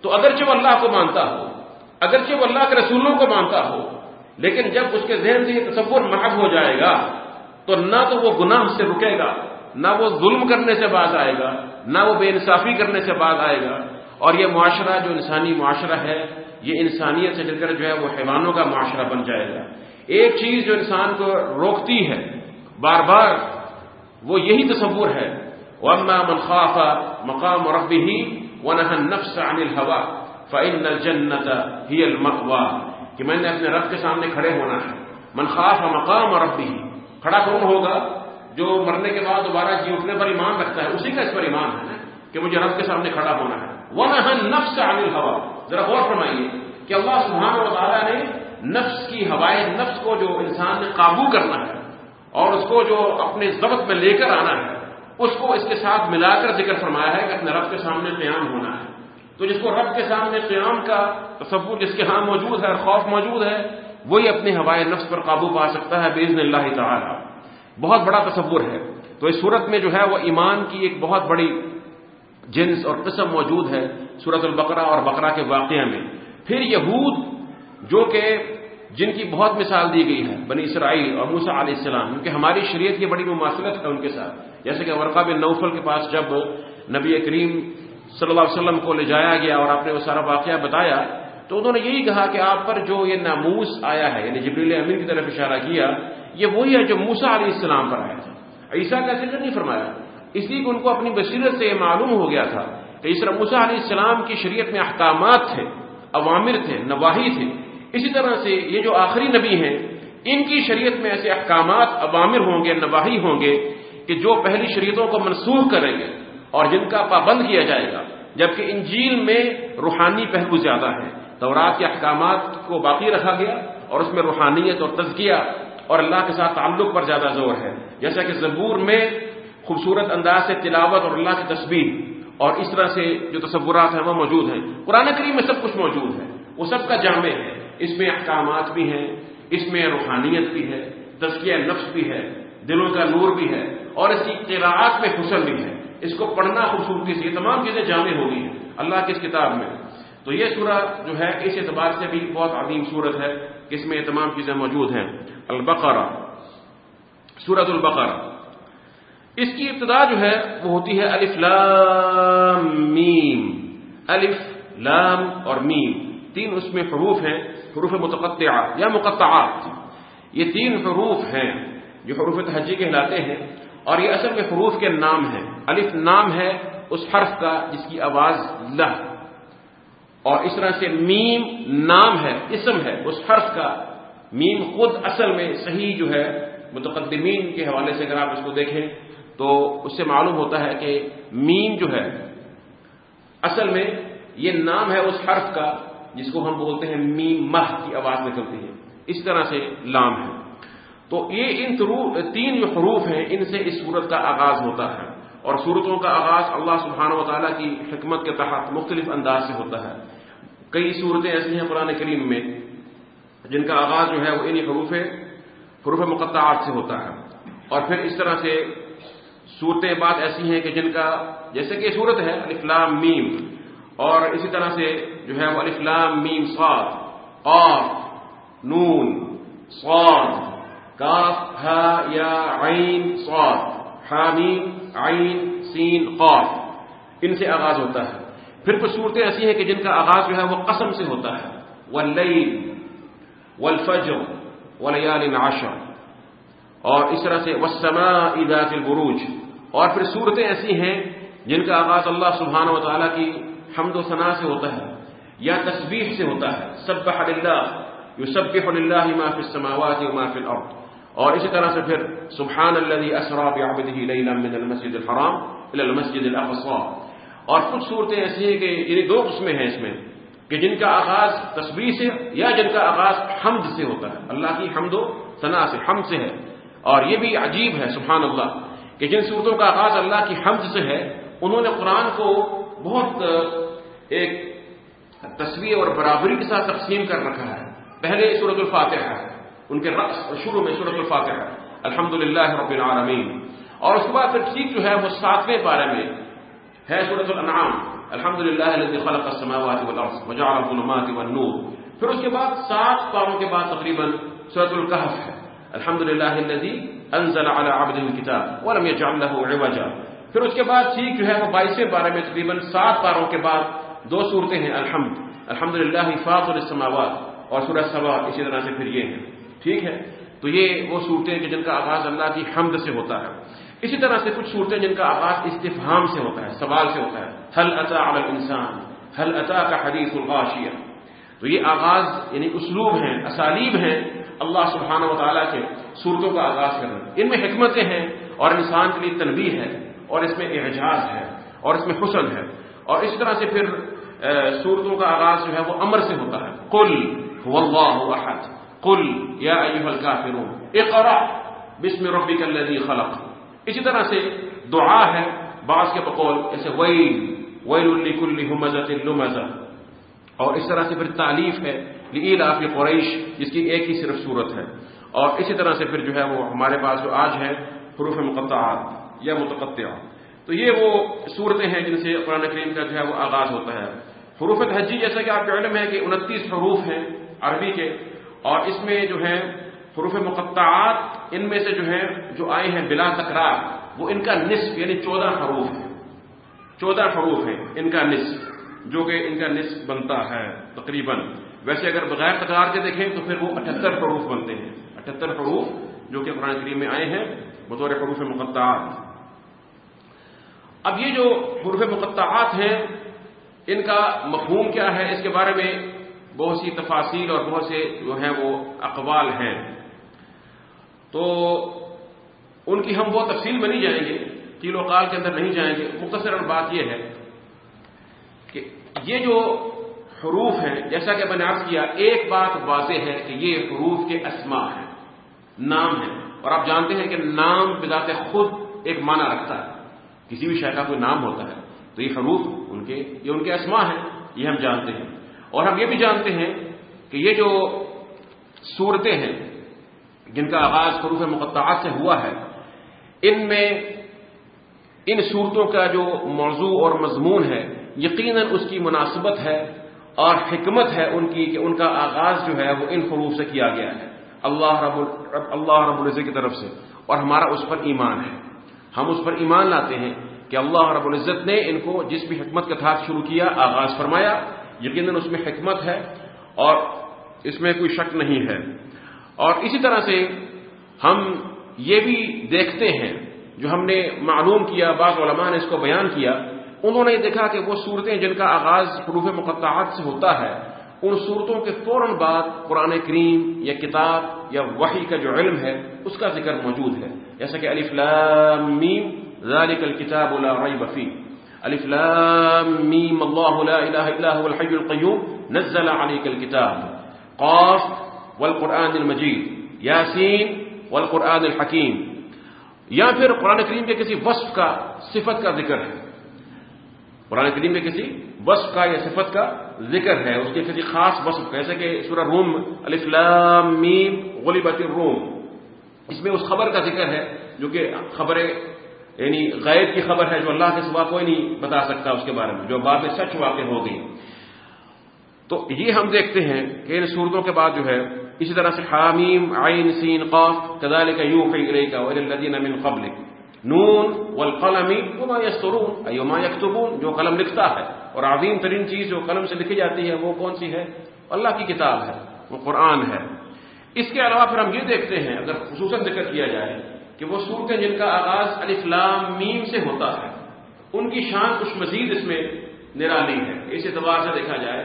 تو اگرچہ وہ اللہ کو مانتا ہو، اگرچہ وہ اللہ کے رسولوں کو مانتا ہو، لیکن جب اس کے ذہن سے یہ تصور محب ہو جائے گا، تو نہ تو وہ گناہ سے رکے گا، نہ وہ ظلم کرنے سے باز آئے گا، نہ وہ بے انصافی کرنے سے باز آئے گا۔ اور یہ معاشرہ جو انسانی معاشرہ ہے یہ انسانیت سے چل کر جو ہے وہ حیوانوں کا معاشرہ بن جائے گا۔ ایک چیز جو انسان کو روکتی ہے، بار بار وہ یہی تصور ہے۔ منخوافہ مقام ربی ہی نفس عن الحوا فعن الجنت ہی المقوا کہ میں نے اپنے رب کے سامنے کھڑے ہونا ہے۔ منخواف مقام اور ربی کھڑا کون ہوگا جو مرنے کے بعد دوبارہ جی اٹھنے پر ایمان رکھتا ہے؟ اسی کا اس پر ایمان ہے کہ مجھے رب کے سامنے کھڑا ہونا ہے۔ وہ نفس عن الحوا ذرا غور فرمائیے کہ اللہ سبحانہ و تعالیٰ نے نفس کی ہوائے نفس کو جو انسان نے قابو کرنا ہے اور اس کو جو اپنے ضبط میں لے کر آنا ہے، اس کو اس کے ساتھ ملا کر ذکر فرمایا ہے کہ اپنے رب کے سامنے قیام ہونا ہے۔ تو جس کو رب کے سامنے قیام کا تصور جس کے ہاں موجود ہے اور خوف موجود ہے، وہی اپنے ہوائے نفس پر قابو پا سکتا ہے بزن اللہ تعالی۔ بہت بڑا تصور ہے۔ تو اس صورت میں جو ہے وہ ایمان کی ایک بہت بڑی جنس اور قسم موجود ہے۔ صورت البقرہ اور بقرہ کے واقعہ میں۔ پھر یہود جو کہ جن کی بہت مثال دی گئی ہے، بنی اسرائیل اور موسا علیہ السلام کیونکہ ہماری شریعت کی بڑی مماثلت ہے ان کے ساتھ۔ جیسے کہ ورقہ بن نوفل کے پاس جب نبی کریم صلی اللہ علیہ وسلم کو لے جایا گیا اور آپ نے وہ سارا واقعہ بتایا، تو انہوں نے یہی کہا کہ آپ پر جو یہ ناموس آیا ہے یعنی جبریل امین کی طرف اشارہ کیا، یہ وہی ہے جو موسا علیہ السلام پر آیا تھا۔ عیسیٰ کا ذکر نہیں فرمایا۔ اس لیے کہ ان کو اپنی بصیرت سے یہ معلوم ہو گیا تھا کہ اس طرح موسا علیہ السلام کی شریعت میں احکامات تھے عوامر تھے نواحی تھے۔ اسی طرح سے یہ جو آخری نبی ہیں، ان کی شریعت میں ایسے احکامات عوامر ہوں گے نواحی ہوں گے کہ جو پہلی شریعتوں کو منسوخ کریں گے اور جن کا پابند کیا جائے گا، جبکہ انجیل میں روحانی پہلو زیادہ ہے تورات کے احکامات کو باقی رکھا گیا اور اس میں روحانیت اور تزکیہ اور اللہ کے ساتھ تعلق پر زیادہ زور ہے۔ جیسا کہ زبور میں خوبصورت انداز سے تلاوت اور اللہ کی تصویر اور اس طرح سے جو تصورات ہیں وہ موجود ہیں۔ قرآن کریم میں سب کچھ موجود ہے۔ وہ سب کا جامع ہے۔ اس میں احکامات بھی ہیں۔ اس میں روحانیت بھی ہے۔ تزکیہ نفس بھی ہے۔ دلوں کا نور بھی ہے۔ اور اس کی قراعات میں حسن بھی ہے۔ اس کو پڑھنا خوبصورتی سے یہ تمام چیزیں جامع ہو گئی ہیں۔ اللہ کی اس کتاب میں۔ تو یہ سورہ جو ہے، اس اعتبار سے بھی بہت عظیم صورت ہے۔ کہ اس میں یہ تمام چیزیں موجود ہیں۔ البقرہ۔ سورت البقرہ۔ اس کی ابتدا جو ہے وہ ہوتی ہے الف لام میم، الف لام اور میم۔ تین اس میں حروف ہیں، حروف متقطعات یا مقطعات۔ یہ تین حروف ہیں جو حروف تحجی کہلاتے ہیں اور یہ اصل میں حروف کے نام ہیں۔ الف نام ہے اس حرف کا جس کی آواز لہ۔ اور اس طرح سے میم نام ہے، اسم ہے اس حرف کا۔ میم خود اصل میں صحیح جو ہے متقدمین کے حوالے سے اگر آپ اس کو دیکھیں۔ تو اس سے معلوم ہوتا ہے کہ میم جو ہے، اصل میں یہ نام ہے اس حرف کا، جس کو ہم بولتے ہیں میم مہ کی آواز نکلتی ہے اس طرح سے لام ہے۔ تو یہ ان تین جو حروف ہیں، ان سے اس صورت کا آغاز ہوتا ہے۔ اور صورتوں کا آغاز اللہ سبحانہ و تعالیٰ کی حکمت کے تحت مختلف انداز سے ہوتا ہے۔ کئی صورتیں ایسی ہیں قرآن کریم میں، جن کا آغاز جو ہے وہ انہیں حروف حروف مقطعات سے ہوتا ہے۔ اور پھر اس طرح سے صورتیں بعد ایسی ہیں کہ جن کا جیسے کہ صورت ہے الفلام میم، اور اسی طرح سے جو ہے وہ الفلام میم صاد، قاف، نون، صاد، کاف، ہا، یا، عین، صاد حامیم عین، سین، قاف، ان سے آغاز ہوتا ہے۔ پھر کچھ صورتیں ایسی ہیں کہ جن کا آغاز جو ہے وہ قسم سے ہوتا ہے۔ واللیل، والفجر، ولیال عشر، اور اس طرح سے والسماء ذات البروج۔ اور پھر صورتیں ایسی ہیں جن کا آغاز اللہ سبحانہ و تعالیٰ کی حمد و ثناء سے ہوتا ہے یا تسبیح سے ہوتا ہے۔ سبح للہ، یسبح للہ ما فی السماوات و ما فی الارض۔ اور اسی طرح سے پھر سبحان الذي اسرا بعبده ليلا من المسجد الحرام الى المسجد الاقصى اور کچھ صورتیں ایسی ہیں کہ یعنی دو قسمیں ہیں اس میں کہ جن کا آغاز تصویر سے یا جن کا آغاز حمد سے ہوتا ہے۔ اللہ کی حمد و ثنا سے، حمد سے ہے۔ اور یہ بھی عجیب ہے، سبحان اللہ۔ کہ جن صورتوں کا آغاز اللہ کی حمد سے ہے، انہوں نے قرآن کو بہت ایک تصویر اور برابری کے ساتھ تقسیم کر رکھا ہے۔ پہلے صورت الفاتحہ ہے، ان کے رقص اور شروع میں صورت الفاتحہ الحمد للہ رب العالمین۔ اور اس کے بعد پھر ٹھیک جو ہے، وہ ساتویں پارے میں ہے صورت الانعام۔ الحمد للہ خلق السماوات والارض وجعل الظلمات والنور۔ پھر اس کے بعد سات پاروں کے بعد تقریباً صورت القحف ہے۔ الحمد للہ انزل على عبده الكتاب ولم يجعل له عوجا۔ پھر اس کے بعد ٹھیک جو ہے وہ بائیسویں پارے میں تقریباً سات پاروں کے بعد دو صورتیں ہیں، الحمد۔ الحمد للہ فاطر السماوات۔ اور سورہ سوا اسی طرح سے پھر یہ ہیں۔ ٹھیک ہے؟ تو یہ وہ صورتیں کہ جن کا آغاز اللہ کی حمد سے ہوتا ہے۔ اسی طرح سے کچھ صورتیں جن کا آغاز استفہام سے ہوتا ہے، سوال سے ہوتا ہے۔ حل عطا علی الانسان؟ حل عطا کا حدیث الغاشیہ؟ تو یہ آغاز یعنی اسلوب ہیں، اسالیب ہیں۔ اللہ سبحانہ و تعالیٰ کے صورتوں کا آغاز کرنا۔ ان میں حکمتیں ہیں اور انسان کے لیے تنبیہ ہے اور اس میں اعجاز ہے اور اس میں حسن ہے۔ اور اس طرح سے پھر صورتوں کا آغاز جو ہے وہ امر سے ہوتا ہے۔ کل احد۔ کل یا اقرا بسم ربک الذی خلق۔ اسی طرح سے دعا ہے بعض کے بقول، جیسے ویل ویل لکل ہمزۃ لمزہ اور اس طرح سے پھر تعلیف ہے لإلاف قریش جس کی ایک ہی صرف صورت ہے۔ اور اسی طرح سے پھر جو ہے وہ ہمارے پاس جو آج ہے حروف مقطعات یا متقطعات۔ تو یہ وہ صورتیں ہیں جن سے قرآن کریم کا جو ہے وہ آغاز ہوتا ہے۔ حروف تحجی جیسا کہ آپ کے علم ہے کہ انتیس حروف ہیں عربی کے، اور اس میں جو ہے حروف مقطعات، ان میں سے جو ہے جو آئے ہیں بلا تکرار، وہ ان کا نصف یعنی چودہ حروف ہے چودہ حروف ہیں ان کا نصف۔ جو کہ ان کا نصف بنتا ہے تقریباً۔ ویسے اگر بغیر تکرار کے دیکھیں تو پھر وہ اٹھہتر حروف بنتے ہیں۔ اٹھہتر حروف جو کہ قرآن کریم میں آئے ہیں، بطور حروف مقطعات۔ اب یہ جو حروف مقطعات ہیں، ان کا مفہوم کیا ہے؟ اس کے بارے میں بہت سی تفاصیل اور بہت سے جو ہیں وہ اقوال ہیں۔ تو ان کی ہم وہ تفصیل میں نہیں جائیں گے کیل وقال کے اندر نہیں جائیں گے۔ مختصر بات یہ ہے یہ جو حروف ہیں، جیسا کہ میں نے عرض کیا، ایک بات واضح ہے کہ یہ حروف کے اسما ہیں، نام ہے اور آپ جانتے ہیں کہ نام بذات خود ایک معنی رکھتا ہے، کسی بھی شہر کا کوئی نام ہوتا ہے۔ تو یہ حروف ان کے، یہ ان کے اسما ہیں، یہ ہم جانتے ہیں۔ اور ہم یہ بھی جانتے ہیں کہ یہ جو صورتیں ہیں، جن کا آغاز حروف مقطعات سے ہوا ہے، ان میں ان صورتوں کا جو موضوع اور مضمون ہے یقیناً اس کی مناسبت ہے اور حکمت ہے ان کی کہ ان کا آغاز جو ہے وہ ان حروف سے کیا گیا ہے۔ اللہ رب اللہ رب العزت کی طرف سے۔ اور ہمارا اس پر ایمان ہے۔ ہم اس پر ایمان لاتے ہیں کہ اللہ رب العزت نے ان کو جس بھی حکمت کے تحت شروع کیا، آغاز فرمایا۔ یقیناً اس میں حکمت ہے اور اس میں کوئی شک نہیں ہے۔ اور اسی طرح سے ہم یہ بھی دیکھتے ہیں، جو ہم نے معلوم کیا، بعض علماء نے اس کو بیان کیا انہوں نے دیکھا کہ وہ صورتیں جن کا آغاز حروف مقطعات سے ہوتا ہے، ان صورتوں کے فوراً بعد قرآن کریم یا کتاب یا وحی کا جو علم ہے، اس کا ذکر موجود ہے۔ جیسا کہ علی فلام ذالک الکتاب لا ریب فی الف لام میم، اللہ لا الہ الا هو الحی القیوم، نزل علیک الكتاب قاف، والقرآن المجید۔ یاسین، والقرآن الحکیم۔ یا پھر قرآن کریم کے کسی وصف کا، صفت کا ذکر ہے۔ قرآن کریم میں کسی وصف کا یا صفت کا ذکر ہے۔ اس کے کسی خاص وصف کا، جیسے کہ سورہ روم الفلام میم الروم۔ اس میں اس خبر کا ذکر ہے، جو کہ خبریں یعنی غیر کی خبر ہے، جو اللہ کے سوا کوئی نہیں بتا سکتا اس کے بارے میں، جو بعد میں سچ واقع ہو گئی تو یہ ہم دیکھتے ہیں کہ ان صورتوں کے بعد جو ہے، اسی طرح سے حامیم، عین، سین، قاف کدال کا یو فی کا من قبل نون والقلم وما يسترون ایما یکتبون، جو قلم لکھتا ہے، اور عظیم ترین چیز جو قلم سے لکھی جاتی ہے، وہ کون سی ہے؟ اللہ کی کتاب ہے، وہ قرآن ہے۔ اس کے علاوہ پھر ہم یہ دیکھتے ہیں، اگر خصوصاً ذکر کیا جائے، کہ وہ صورتیں جن کا آغاز الفلام میم سے ہوتا ہے، ان کی شان کچھ مزید اس میں نرالی ہے۔ اس اعتبار سے دیکھا جائے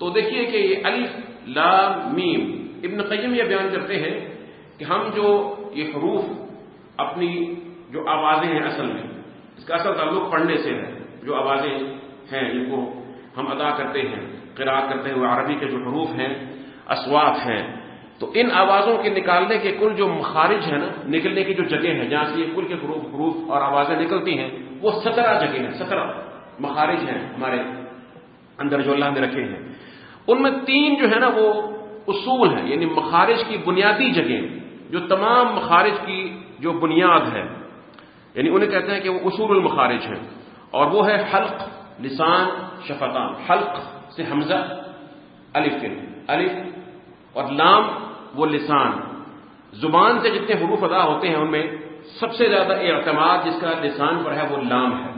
تو دیکھیے کہ یہ الف لام میم، ابن قیم یہ بیان کرتے ہیں کہ ہم جو یہ حروف اپنی جو آوازیں ہیں اصل میں، اس کا اصل تعلق پڑھنے سے ہے۔ جو آوازیں ہیں، جن کو ہم ادا کرتے ہیں، قرآن کرتے ہیں، وہ عربی کے جو حروف ہیں اسوات ہیں۔ تو ان آوازوں کے نکالنے کے کل جو مخارج ہیں نا، نکلنے کی جو جگہ ہے جہاں سے یہ کل کے حروف حروف اور آوازیں نکلتی ہیں، وہ سترہ جگہ ہیں، سترہ مخارج ہیں ہمارے اندر جو اللہ نے رکھے ہیں۔ ان میں تین جو ہے نا، وہ اصول ہیں یعنی مخارج کی بنیادی جگہ جو تمام مخارج کی جو بنیاد ہے۔ یعنی انہیں کہتے ہیں کہ وہ اصول المخارج ہیں اور وہ ہے حلق، لسان، شفتان۔ حلق سے حمزہ، الف کے الف اور لام، وہ لسان۔ زبان سے جتنے حروف ادا ہوتے ہیں ان میں سب سے زیادہ اعتماد جس کا لسان پر ہے، وہ لام ہے۔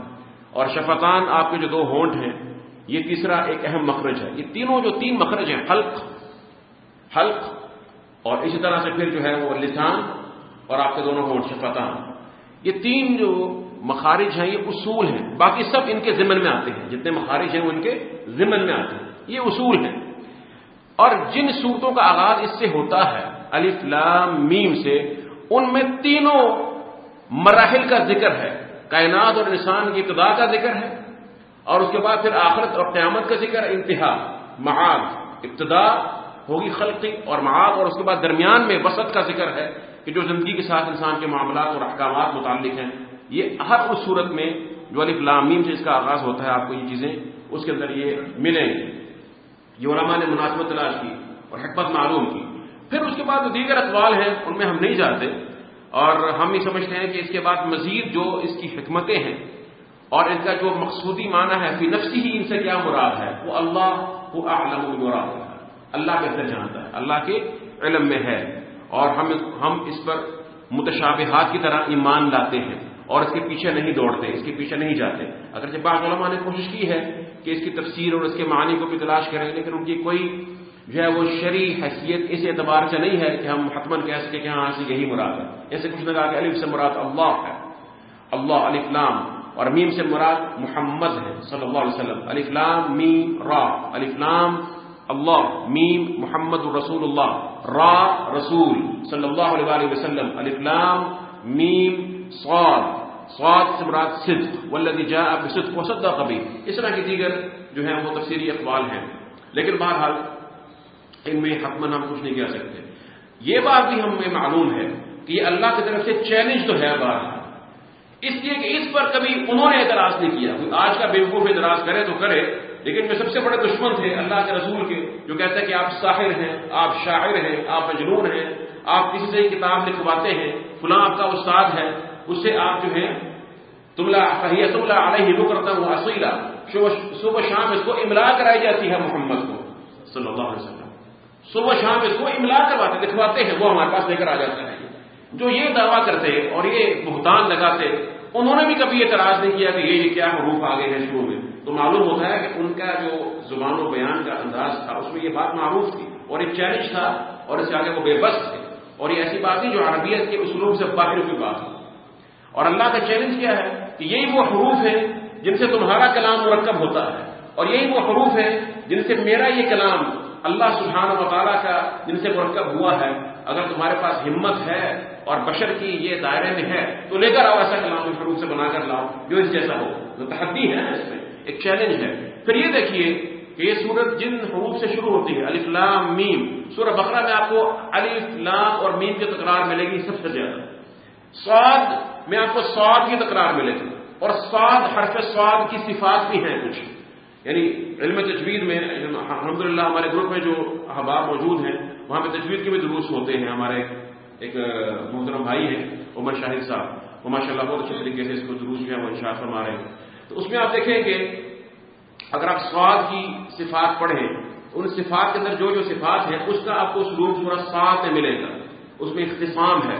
اور شفتان، آپ کے جو دو ہونٹ ہیں، یہ تیسرا ایک اہم مخرج ہے۔ یہ تینوں جو تین مخرج ہیں، حلق حلق اور اسی طرح سے پھر جو ہے، وہ لسان اور آپ کے دونوں ہونٹ، شفتان۔ یہ تین جو مخارج ہیں، یہ اصول ہیں۔ باقی سب ان کے ضمن میں آتے ہیں۔ جتنے مخارج ہیں، وہ ان کے ضمن میں آتے ہیں۔ یہ اصول ہیں۔ اور جن صورتوں کا آغاز اس سے ہوتا ہے، الف لام میم سے، ان میں تینوں مراحل کا ذکر ہے۔ کائنات اور انسان کی ابتدا کا ذکر ہے، اور اس کے بعد پھر آخرت اور قیامت کا ذکر ہے، انتہا، معاد، ابتدا ہوگی خلقی، اور معاد، اور اس کے بعد درمیان میں وسط کا ذکر ہے۔ کہ جو زندگی کے ساتھ انسان کے معاملات اور احکامات متعلق ہیں، یہ ہر اس صورت میں جو علی فلامیم سے اس کا آغاز ہوتا ہے، آپ کو یہ چیزیں اس کے اندر یہ ملیں گے یہ علماء نے مناسبت تلاش کی اور حکمت معلوم کی۔ پھر اس کے بعد جو دیگر اقوال ہیں، ان میں ہم نہیں جاتے اور ہم یہ سمجھتے ہیں کہ اس کے بعد مزید جو اس کی حکمتیں ہیں اور ان کا جو مقصودی معنی ہے، فی نفسی ہی ان سے کیا مراد ہے؟ وہ اللہ کو عالم مراد ہے اللہ بہتر جانتا ہے، اللہ کے علم میں ہے۔ اور ہم ہم اس پر متشابہات کی طرح ایمان لاتے ہیں اور اس کے پیچھے نہیں دوڑتے، اس کے پیچھے نہیں جاتے۔ اگر جب بعض علماء نے کوشش کی ہے کہ اس کی تفسیر اور اس کے معنی کو بھی تلاش کریں، لیکن ان کی کوئی جو ہے وہ شرع حیثیت اس اعتبار سے نہیں ہے کہ ہم حتمن کہہ سکیں کہ ہاں سے یہی مراد ہے۔ ایسے کچھ نے کہا کہ علیف سے مراد اللہ ہے۔ اللہ علی فلام اور میم سے مراد محمد ہے، صلی اللہ علیہ وسلم۔ علی فلام میم، را۔ علی فلام اللہ، میم محمد رسول اللہ را رسول صلی اللہ علیہ وسلم علی فلام میم صاد سواد سے مراد صدق، والذی جاء بصدق وصدق قبی اس طرح کی دیگر جو ہیں وہ تفسیری اقوال ہیں۔ لیکن بہرحال ان میں حتمن ہم کچھ نہیں کہہ سکتے۔ یہ بات بھی ہمیں معلوم ہے کہ یہ اللہ کی طرف سے چیلنج تو ہے بات اس لیے کہ اس پر کبھی انہوں نے اعتراض نہیں کیا۔ آج کا بیوقوف اعتراض کرے تو کرے۔ لیکن جو سب سے بڑے دشمن تھے اللہ کے رسول کے، جو کہتے ہیں کہ آپ ساحر ہیں، آپ شاعر ہیں، آپ مجنون ہیں، آپ کسی سے کتاب لکھواتے ہیں، فلاں آپ کا استاد ہے، اس سے آپ جو ہے تملا فہیت اللہ علیہ ہو کرتا ہوں اصیلا، صبح شام اس کو املا کرائی جاتی ہے محمد کو، صلی اللہ علیہ وسلم۔ صبح شام اس کو املا کرواتے، لکھواتے ہیں، وہ ہمارے پاس لے کر آ جاتے ہیں۔ جو یہ دعویٰ کرتے اور یہ بہتان لگاتے، انہوں نے بھی کبھی اعتراض نہیں کیا کہ یہ کیا حروف آ گئے ہیں شروع میں۔ تو معلوم ہوتا ہے کہ ان کا جو زبان و بیان کا انداز تھا، اس میں یہ بات معروف تھی اور ایک چیلنج تھا اور اس سے آگے وہ بے بس تھے۔ اور یہ ایسی بات تھی جو عربیت کے اسلوب سے باہر کی بات تھی۔ اور اللہ کا چیلنج کیا ہے کہ یہی وہ حروف ہیں جن سے تمہارا کلام مرکب ہوتا ہے۔ اور یہی وہ حروف ہیں جن سے میرا یہ کلام اللہ سبحانہ و تعالیٰ کا جن سے مرکب ہوا ہے۔ اگر تمہارے پاس ہمت ہے اور بشر کی یہ دائرے میں ہے، تو لے کر آؤ ایسا کلام اس حروف سے بنا کر لاؤ جو اس جیسا ہو۔ جو تحدی ہے اس میں۔ ایک چیلنج ہے۔ پھر یہ دیکھیے کہ یہ سورت جن حروف سے شروع ہوتی ہے علی فلام میم، سورہ بقرہ میں آپ کو علی فلام اور میم کی تکرار ملے گی سب سے زیادہ۔ سواد میں آپ کو سواد کی تکرار ملے گی اور سواد حرف سواد کی صفات بھی ہیں کچھ۔ یعنی علم تجوید میں الحمد للہ ہمارے گروپ میں جو احباب موجود ہیں، وہاں پہ تجوید کے بھی دروس ہوتے ہیں۔ ہمارے ایک محترم بھائی ہیں، عمر شاہد صاحب۔ وہ ماشاء اللہ بہت اچھے طریقے سے اس کو دروس جو ہے وہ انشاء فرما رہے ہیں۔ تو اس میں آپ دیکھیں کہ اگر آپ سواد کی صفات پڑھیں، ان صفات کے اندر جو جو صفات ہیں، اس کا آپ کو سلوک پورا ساتھ میں ملے گا۔ اس میں اختصام ہے۔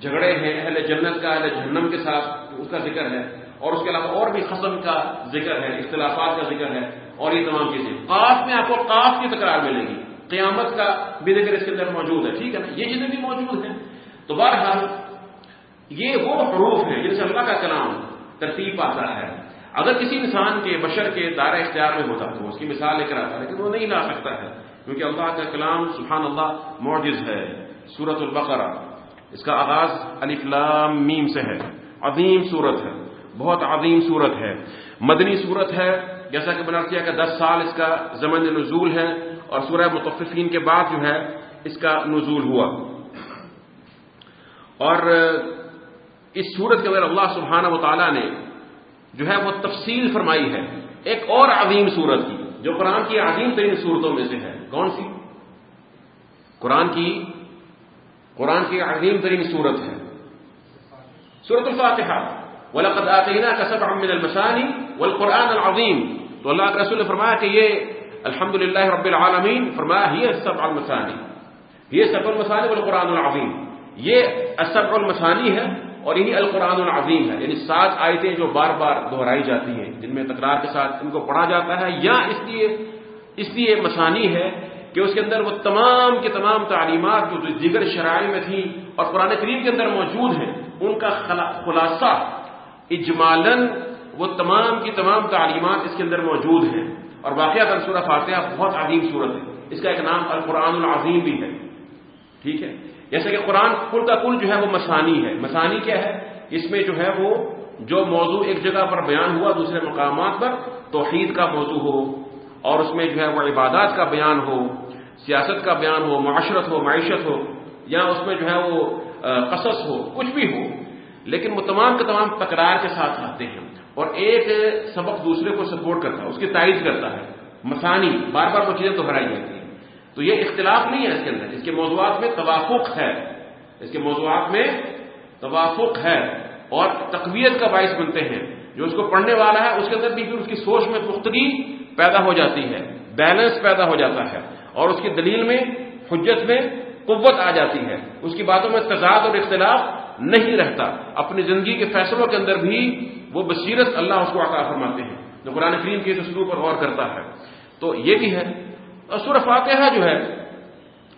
جھگڑے ہیں، اہل جنت کا، اہل جہنم کے ساتھ اس کا ذکر ہے۔ اور اس کے علاوہ اور بھی قسم کا ذکر ہے، اختلافات کا ذکر ہے اور یہ تمام چیزیں۔ قاف میں آپ کو قاف کی تکرار ملے گی۔ قیامت کا بھی ذکر اس کے اندر موجود ہے، ٹھیک ہے نا؟ یہ چیزیں بھی موجود ہیں۔ تو بہرحال یہ وہ حروف ہیں جن سے اللہ کا کلام ترتیب پاتا ہے۔ اگر کسی انسان کے بشر کے دائرہ اختیار میں ہوتا تو اس کی مثال لے کر آتا، لیکن وہ نہیں لا سکتا ہے، کیونکہ اللہ کا کلام سبحان اللہ معجز ہے۔ سورت البقرہ، اس کا آغاز الفلام میم سے ہے۔ عظیم صورت ہے، بہت عظیم صورت ہے۔ مدنی صورت ہے، جیسا کہ بنا کیا کہ دس سال اس کا زمن نزول ہے، اور سورہ متفقین کے بعد جو ہے، اس کا نزول ہوا۔ اور اس صورت کے اندر اللہ سبحانہ و تعالیٰ نے جو ہے وہ تفصیل فرمائی ہے، ایک اور عظیم صورت کی، جو قرآن کی عظیم ترین صورتوں میں سے ہے۔ کون سی؟ قرآن کی قرآن کی عظیم ترین صورت ہے۔ صورت الفاتحہ۔ ولقد آتینا کا سب من المسانی والقرآن العظیم تو اللہ کے رسول نے فرمایا کہ یہ الحمد رب العالمین، فرمایا یہ سب المسانی یہ سب المسانی والقرآن العظیم۔ یہ سب المسانی ہے۔ اور یہی القرآن العظیم ہے یعنی سات آیتیں جو بار بار دہرائی جاتی ہیں، جن میں تکرار کے ساتھ ان کو پڑھا جاتا ہے، یا اس لیے اس لیے مسانی ہے کہ اس کے اندر وہ تمام کے تمام تعلیمات جو دیگر شرائع میں تھیں اور قرآن کریم کے اندر موجود ہیں، ان کا خلاصہ اجمالن وہ تمام کی تمام تعلیمات اس کے اندر موجود ہیں۔ اور واقعہ سورہ فاتحہ بہت عظیم صورت ہے، اس کا ایک نام القرآن العظیم بھی ہے۔ ٹھیک ہے؟ جیسے کہ قرآن کل کا کل جو ہے وہ مسانی ہے۔ مسانی کیا ہے؟ اس میں جو ہے وہ جو موضوع ایک جگہ پر بیان ہوا، دوسرے مقامات پر توحید کا موضوع ہو اور اس میں جو ہے وہ عبادات کا بیان ہو، سیاست کا بیان ہو، معاشرت ہو، معیشت ہو، یا اس میں جو ہے وہ قصص ہو، کچھ بھی ہو۔ لیکن وہ تمام کے تمام تکرار کے ساتھ آتے ہیں اور ایک سبق دوسرے کو سپورٹ کرتا ہے، اس کی تائید کرتا ہے۔ مسانی، بار بار وہ چیزیں دہرائی جاتی ہیں۔ تو یہ اختلاف نہیں ہے اس کے اندر۔ اس کے موضوعات میں توافق ہے۔ اس کے موضوعات میں توافق ہے۔ اور تقویت کا باعث بنتے ہیں۔ جو اس کو پڑھنے والا ہے، اس کے اندر بھی پھر اس کی سوچ میں پختگی پیدا ہو جاتی ہے۔ بیلنس پیدا ہو جاتا ہے۔ اور اس کی دلیل میں، حجت میں قوت آ جاتی ہے۔ اس کی باتوں میں تضاد اور اختلاف نہیں رہتا۔ اپنی زندگی کے فیصلوں کے اندر بھی وہ بصیرت اللہ اس کو عطا فرماتے ہیں۔ جو قرآن کریم کے اسلوب پر غور کرتا ہے۔ تو یہ بھی ہے اور سورہ فاتحہ جو ہے،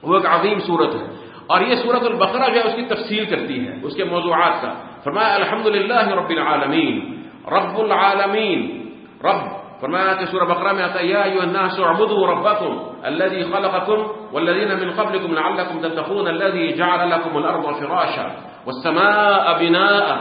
وہ ایک عظیم صورت ہے۔ اور یہ سورت البقرہ جو ہے، اس کی تفصیل کرتی ہے، اس کے موضوعات کا۔ فرمایا الحمد للہ رب العالمین۔ رب العالمین۔ رب۔ فرمایا کہ سورہ بقرہ میں آتا ہے، یا ایوہ الناس اعبدوا ربکم الذي خلقكم والذین من قبلكم لعلكم تتقون الذي جعل لكم الارض فراشا والسماء بناء.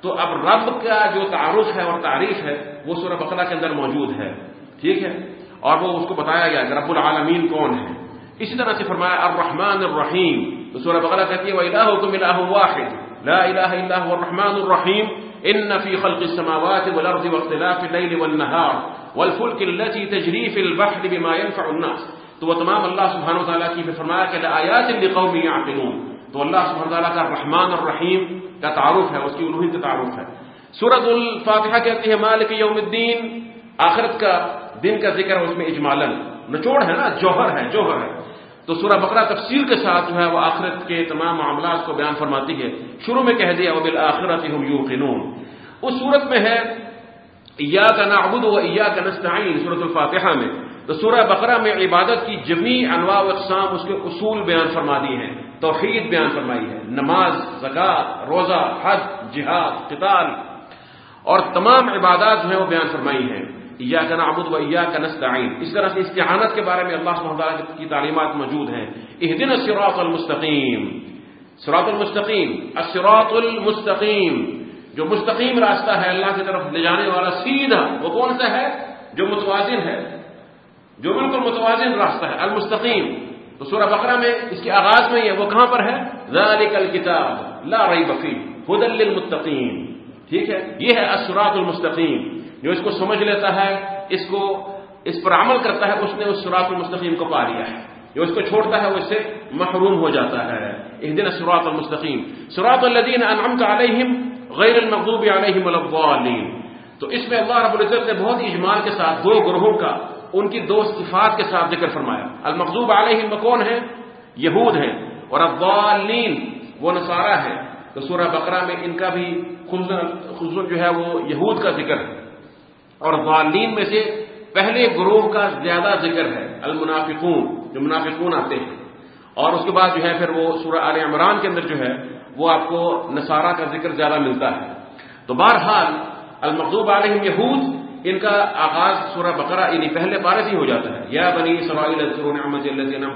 تو اب رب کا جو تعارف ہے اور تعریف ہے، وہ سورہ بقرہ کے اندر موجود ہے۔ ٹھیک ہے؟ اور وہ اس کو بتایا گیا کہ رب العالمین کون ہے۔ اسی طرح سے فرمایا، الرحمن الرحیم۔ تو سورہ بقرہ کہتی ہے وَإِلَهُكُمْ إِلَهُ وَاحِدٌ۔ لَا إِلَهَ إِلَّا هُوَ الرَّحْمَنُ الرَّحِيمُ إِنَّ فِي خَلْقِ السَّمَاوَاتِ وَالْأَرْضِ وَاخْتِلَافِ اللَّيْلِ وَالنَّهَارِ۔ وَالْفُلْكِ الَّتِي تَجْرِي فِي الْبَحْرِ بِمَا يَنفَعُ النَّاسِ۔ تو وہ تمام اللہ سبحانہ وتعالی کی فرمایا کہ لآیات لقوم يعقلون تو اللہ سبحانہ وتعالی کا رحمان الرحیم کا تعارف ہے، اس کی الوہیت کا تعارف ہے۔ سورۃ الفاتحہ کہتی ہے مالک یوم الدین۔ آخرت کا دن کا ذکر اس میں اجمالن نچوڑ ہے نا، جوہر ہے جوہر ہے۔ تو سورہ بقرہ تفصیل کے ساتھ جو ہے وہ آخرت کے تمام معاملات کو بیان فرماتی ہے۔ شروع میں کہہ دیا وہ بالآخرت ہم یو اس صورت میں ہے ایا کا نعبد و ایا کا نستعین صورت الفاتحہ میں۔ تو سورہ بقرہ میں عبادت کی جمی انواع و اقسام اس کے اصول بیان فرما دی ہیں، توحید بیان فرمائی ہے۔ نماز زکات روزہ، حج، جہاد، قتال۔ اور تمام عبادات جو ہیں وہ بیان فرمائی ہیں۔ یا کا نعبد و یا کا نستعین اس طرح سے استعانت کے بارے میں اللہ سبحانہ کی تعلیمات موجود ہیں. اس دن الصراط المستقیم سراط المستقیم الصراط المستقیم جو مستقیم راستہ ہے اللہ کی طرف لے جانے والا سیدھا وہ کون سا ہے؟ جو متوازن ہے. جو بالکل متوازن راستہ ہے. المستقیم تو سورہ بقرہ میں اس کے آغاز میں یہ وہ کہاں پر ہے؟ ذالک الکتاب لا ریب فیہ ہدى للمتقین ٹھیک ہے؟ یہ ہے الصراط المستقیم جو اس کو سمجھ لیتا ہے، اس کو، اس پر عمل کرتا ہے، اس نے اس سراط المستقیم کو پا لیا ہے۔ جو اس کو چھوڑتا ہے، وہ اس سے محروم ہو جاتا ہے۔ ایک دن سراط المستقیم۔ سراط الدین انعمت علیہم غیر المغضوب علیہم الضالین۔ تو اس میں اللہ رب العزت نے بہت اجمال کے ساتھ دو گروہوں کا، ان کی دو صفات کے ساتھ ذکر فرمایا۔ المغضوب علیہم کون ہے یہود ہیں۔ اور الضالین، وہ نصارہ ہے تو سورہ بقرہ میں ان کا بھی خزن جو ہے، وہ یہود کا ذکر ہے۔ اور ضالین میں سے پہلے گروہ کا زیادہ ذکر ہے، المنافقون، جو منافقون آتے ہیں۔ اور اس کے بعد جو ہے پھر وہ سورہ عال عمران کے اندر جو ہے، وہ آپ کو نصارہ کا ذکر زیادہ ملتا ہے۔ تو بہرحال المقوب علیہم یہود، ان کا آغاز سورہ بقرہ انہیں پہلے پارے سے ہی ہو جاتا ہے۔ یا بنی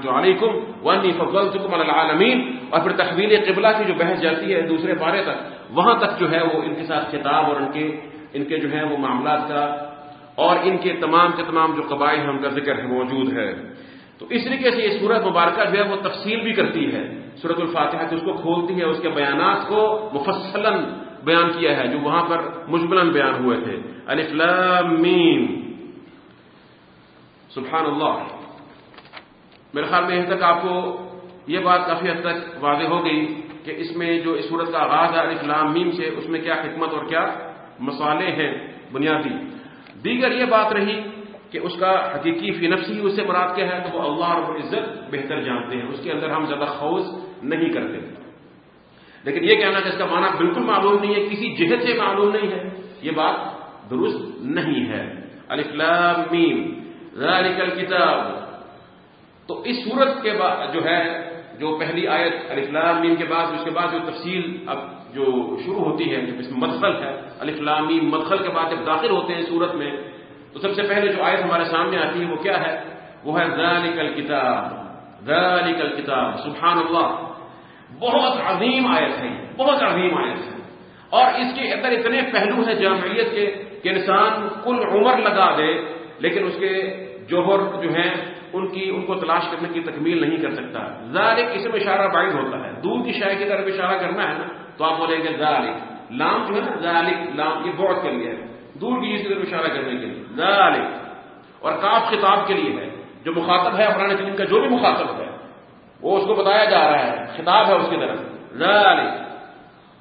علیکم ونی فضلتکم علی العالمین۔ اور پھر تحویل قبلہ کی جو بحث جاتی ہے دوسرے پارے تک، وہاں تک جو ہے وہ ان کے ساتھ خطاب اور ان کے ان کے جو ہے وہ معاملات کا اور ان کے تمام کے تمام جو قبائل ہیں، ان کا ذکر ہے موجود ہے۔ تو اس طریقے سے یہ سورت مبارکہ جو ہے وہ تفصیل بھی کرتی ہے۔ سورت الفاتحہ اس کو کھولتی ہے، اس کے بیانات کو مفصلا بیان کیا ہے، جو وہاں پر مجملن بیان ہوئے تھے۔ میم۔ سبحان اللہ میرے خیال میں یہاں تک آپ کو یہ بات کافی حد تک واضح ہو گئی کہ اس میں جو اس صورت کا آغاز ہے الفلام میم سے، اس میں کیا حکمت اور کیا مسالے ہیں بنیادی۔ دیگر یہ بات رہی کہ اس کا حقیقی فی نفسی اس سے مراد کیا ہے، تو وہ اللہ رب العزت بہتر جانتے ہیں۔ اس کے اندر ہم زیادہ خوص نہیں کرتے۔ لیکن یہ کہنا کہ اس کا معنی بالکل معلوم نہیں ہے، کسی جہت سے معلوم نہیں ہے، یہ بات درست نہیں ہے۔ میم۔ ذالک الکتاب۔ تو اس صورت کے بعد جو ہے، جو پہلی آیت الفلام میم کے بعد، اس کے بعد جو تفصیل اب جو شروع ہوتی ہے جب اس میں مدخل ہے الفلام میم، مدخل کے بعد جب داخل ہوتے ہیں سورت میں، تو سب سے پہلے جو آیت ہمارے سامنے آتی ہے، وہ کیا ہے؟ وہ ہے ذالک الکتاب ذالک الکتاب سبحان اللہ بہت عظیم آیت ہے، بہت عظیم آیت ہے۔ اور اس کے اندر اتنے پہلو ہیں جامعیت کے کہ انسان کل عمر لگا دے، لیکن اس کے جوہر جو ہیں، ان کی، ان کو تلاش کرنے کی تکمیل نہیں کر سکتا۔ ذالک اس میں اشارہ باعث ہوتا ہے۔ دور کی شاعری کی طرف اشارہ کرنا ہے نا تو آپ بولیں گے ذالک. لام جو ہے نا ذالک، لام، یہ بہت کے لیے ہے. دور کی چیز کی طرف اشارہ کرنے کے لیے. ذالک. اور کاف خطاب کے لیے ہے. جو مخاطب ہے قرآن کریم کا، جو بھی مخاطب ہے، وہ اس کو بتایا جا رہا ہے. خطاب ہے اس کی طرف. ذالک.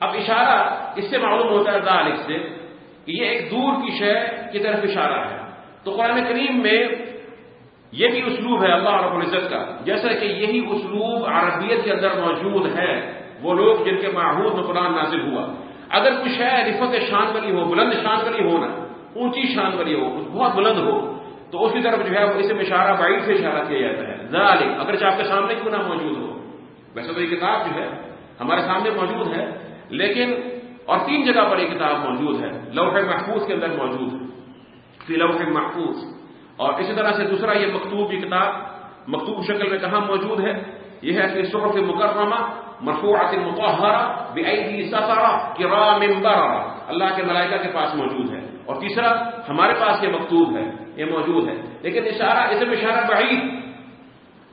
اب اشارہ اس سے معلوم ہوتا ہے ذالک سے کہ یہ ایک دور کی شے کی طرف اشارہ ہے. تو قرآن کریم میں یہ بھی اسلوب ہے اللہ رب العزت کا. جیسا کہ یہی اسلوب عربیت کے اندر موجود ہے. وہ لوگ جن کے معہود میں قرآن نازل ہوا۔ اگر کچھ ہے رفت شان والی ہو، بلند شان والی ہو نا، اونچی شان والی ہو بہت بلند ہو، تو اس کی طرف جو ہے وہ اسے اشارہ بعید سے اشارہ کیا جاتا ہے۔ ذالک اگر آپ کے سامنے کیوں نہ موجود ہو۔ ویسے تو یہ کتاب جو ہے ہمارے سامنے موجود ہے، لیکن اور تین جگہ پر یہ کتاب موجود ہے، لوح محفوظ کے اندر موجود ہے۔ فی لوح محفوظ۔ اور اسی طرح سے دوسرا یہ مکتوب کی کتاب، مکتوب شکل میں کہاں موجود ہے؟ یہ ہے کہ صحف مکرمہ مرفوعات مطہرہ بأیدی سفرہ کرام بررہ۔ اللہ کے ملائکہ کے پاس موجود ہے۔ اور تیسرا، ہمارے پاس یہ مکتوب ہے، یہ موجود ہے۔ لیکن اشارہ اسم اشارہ بعید۔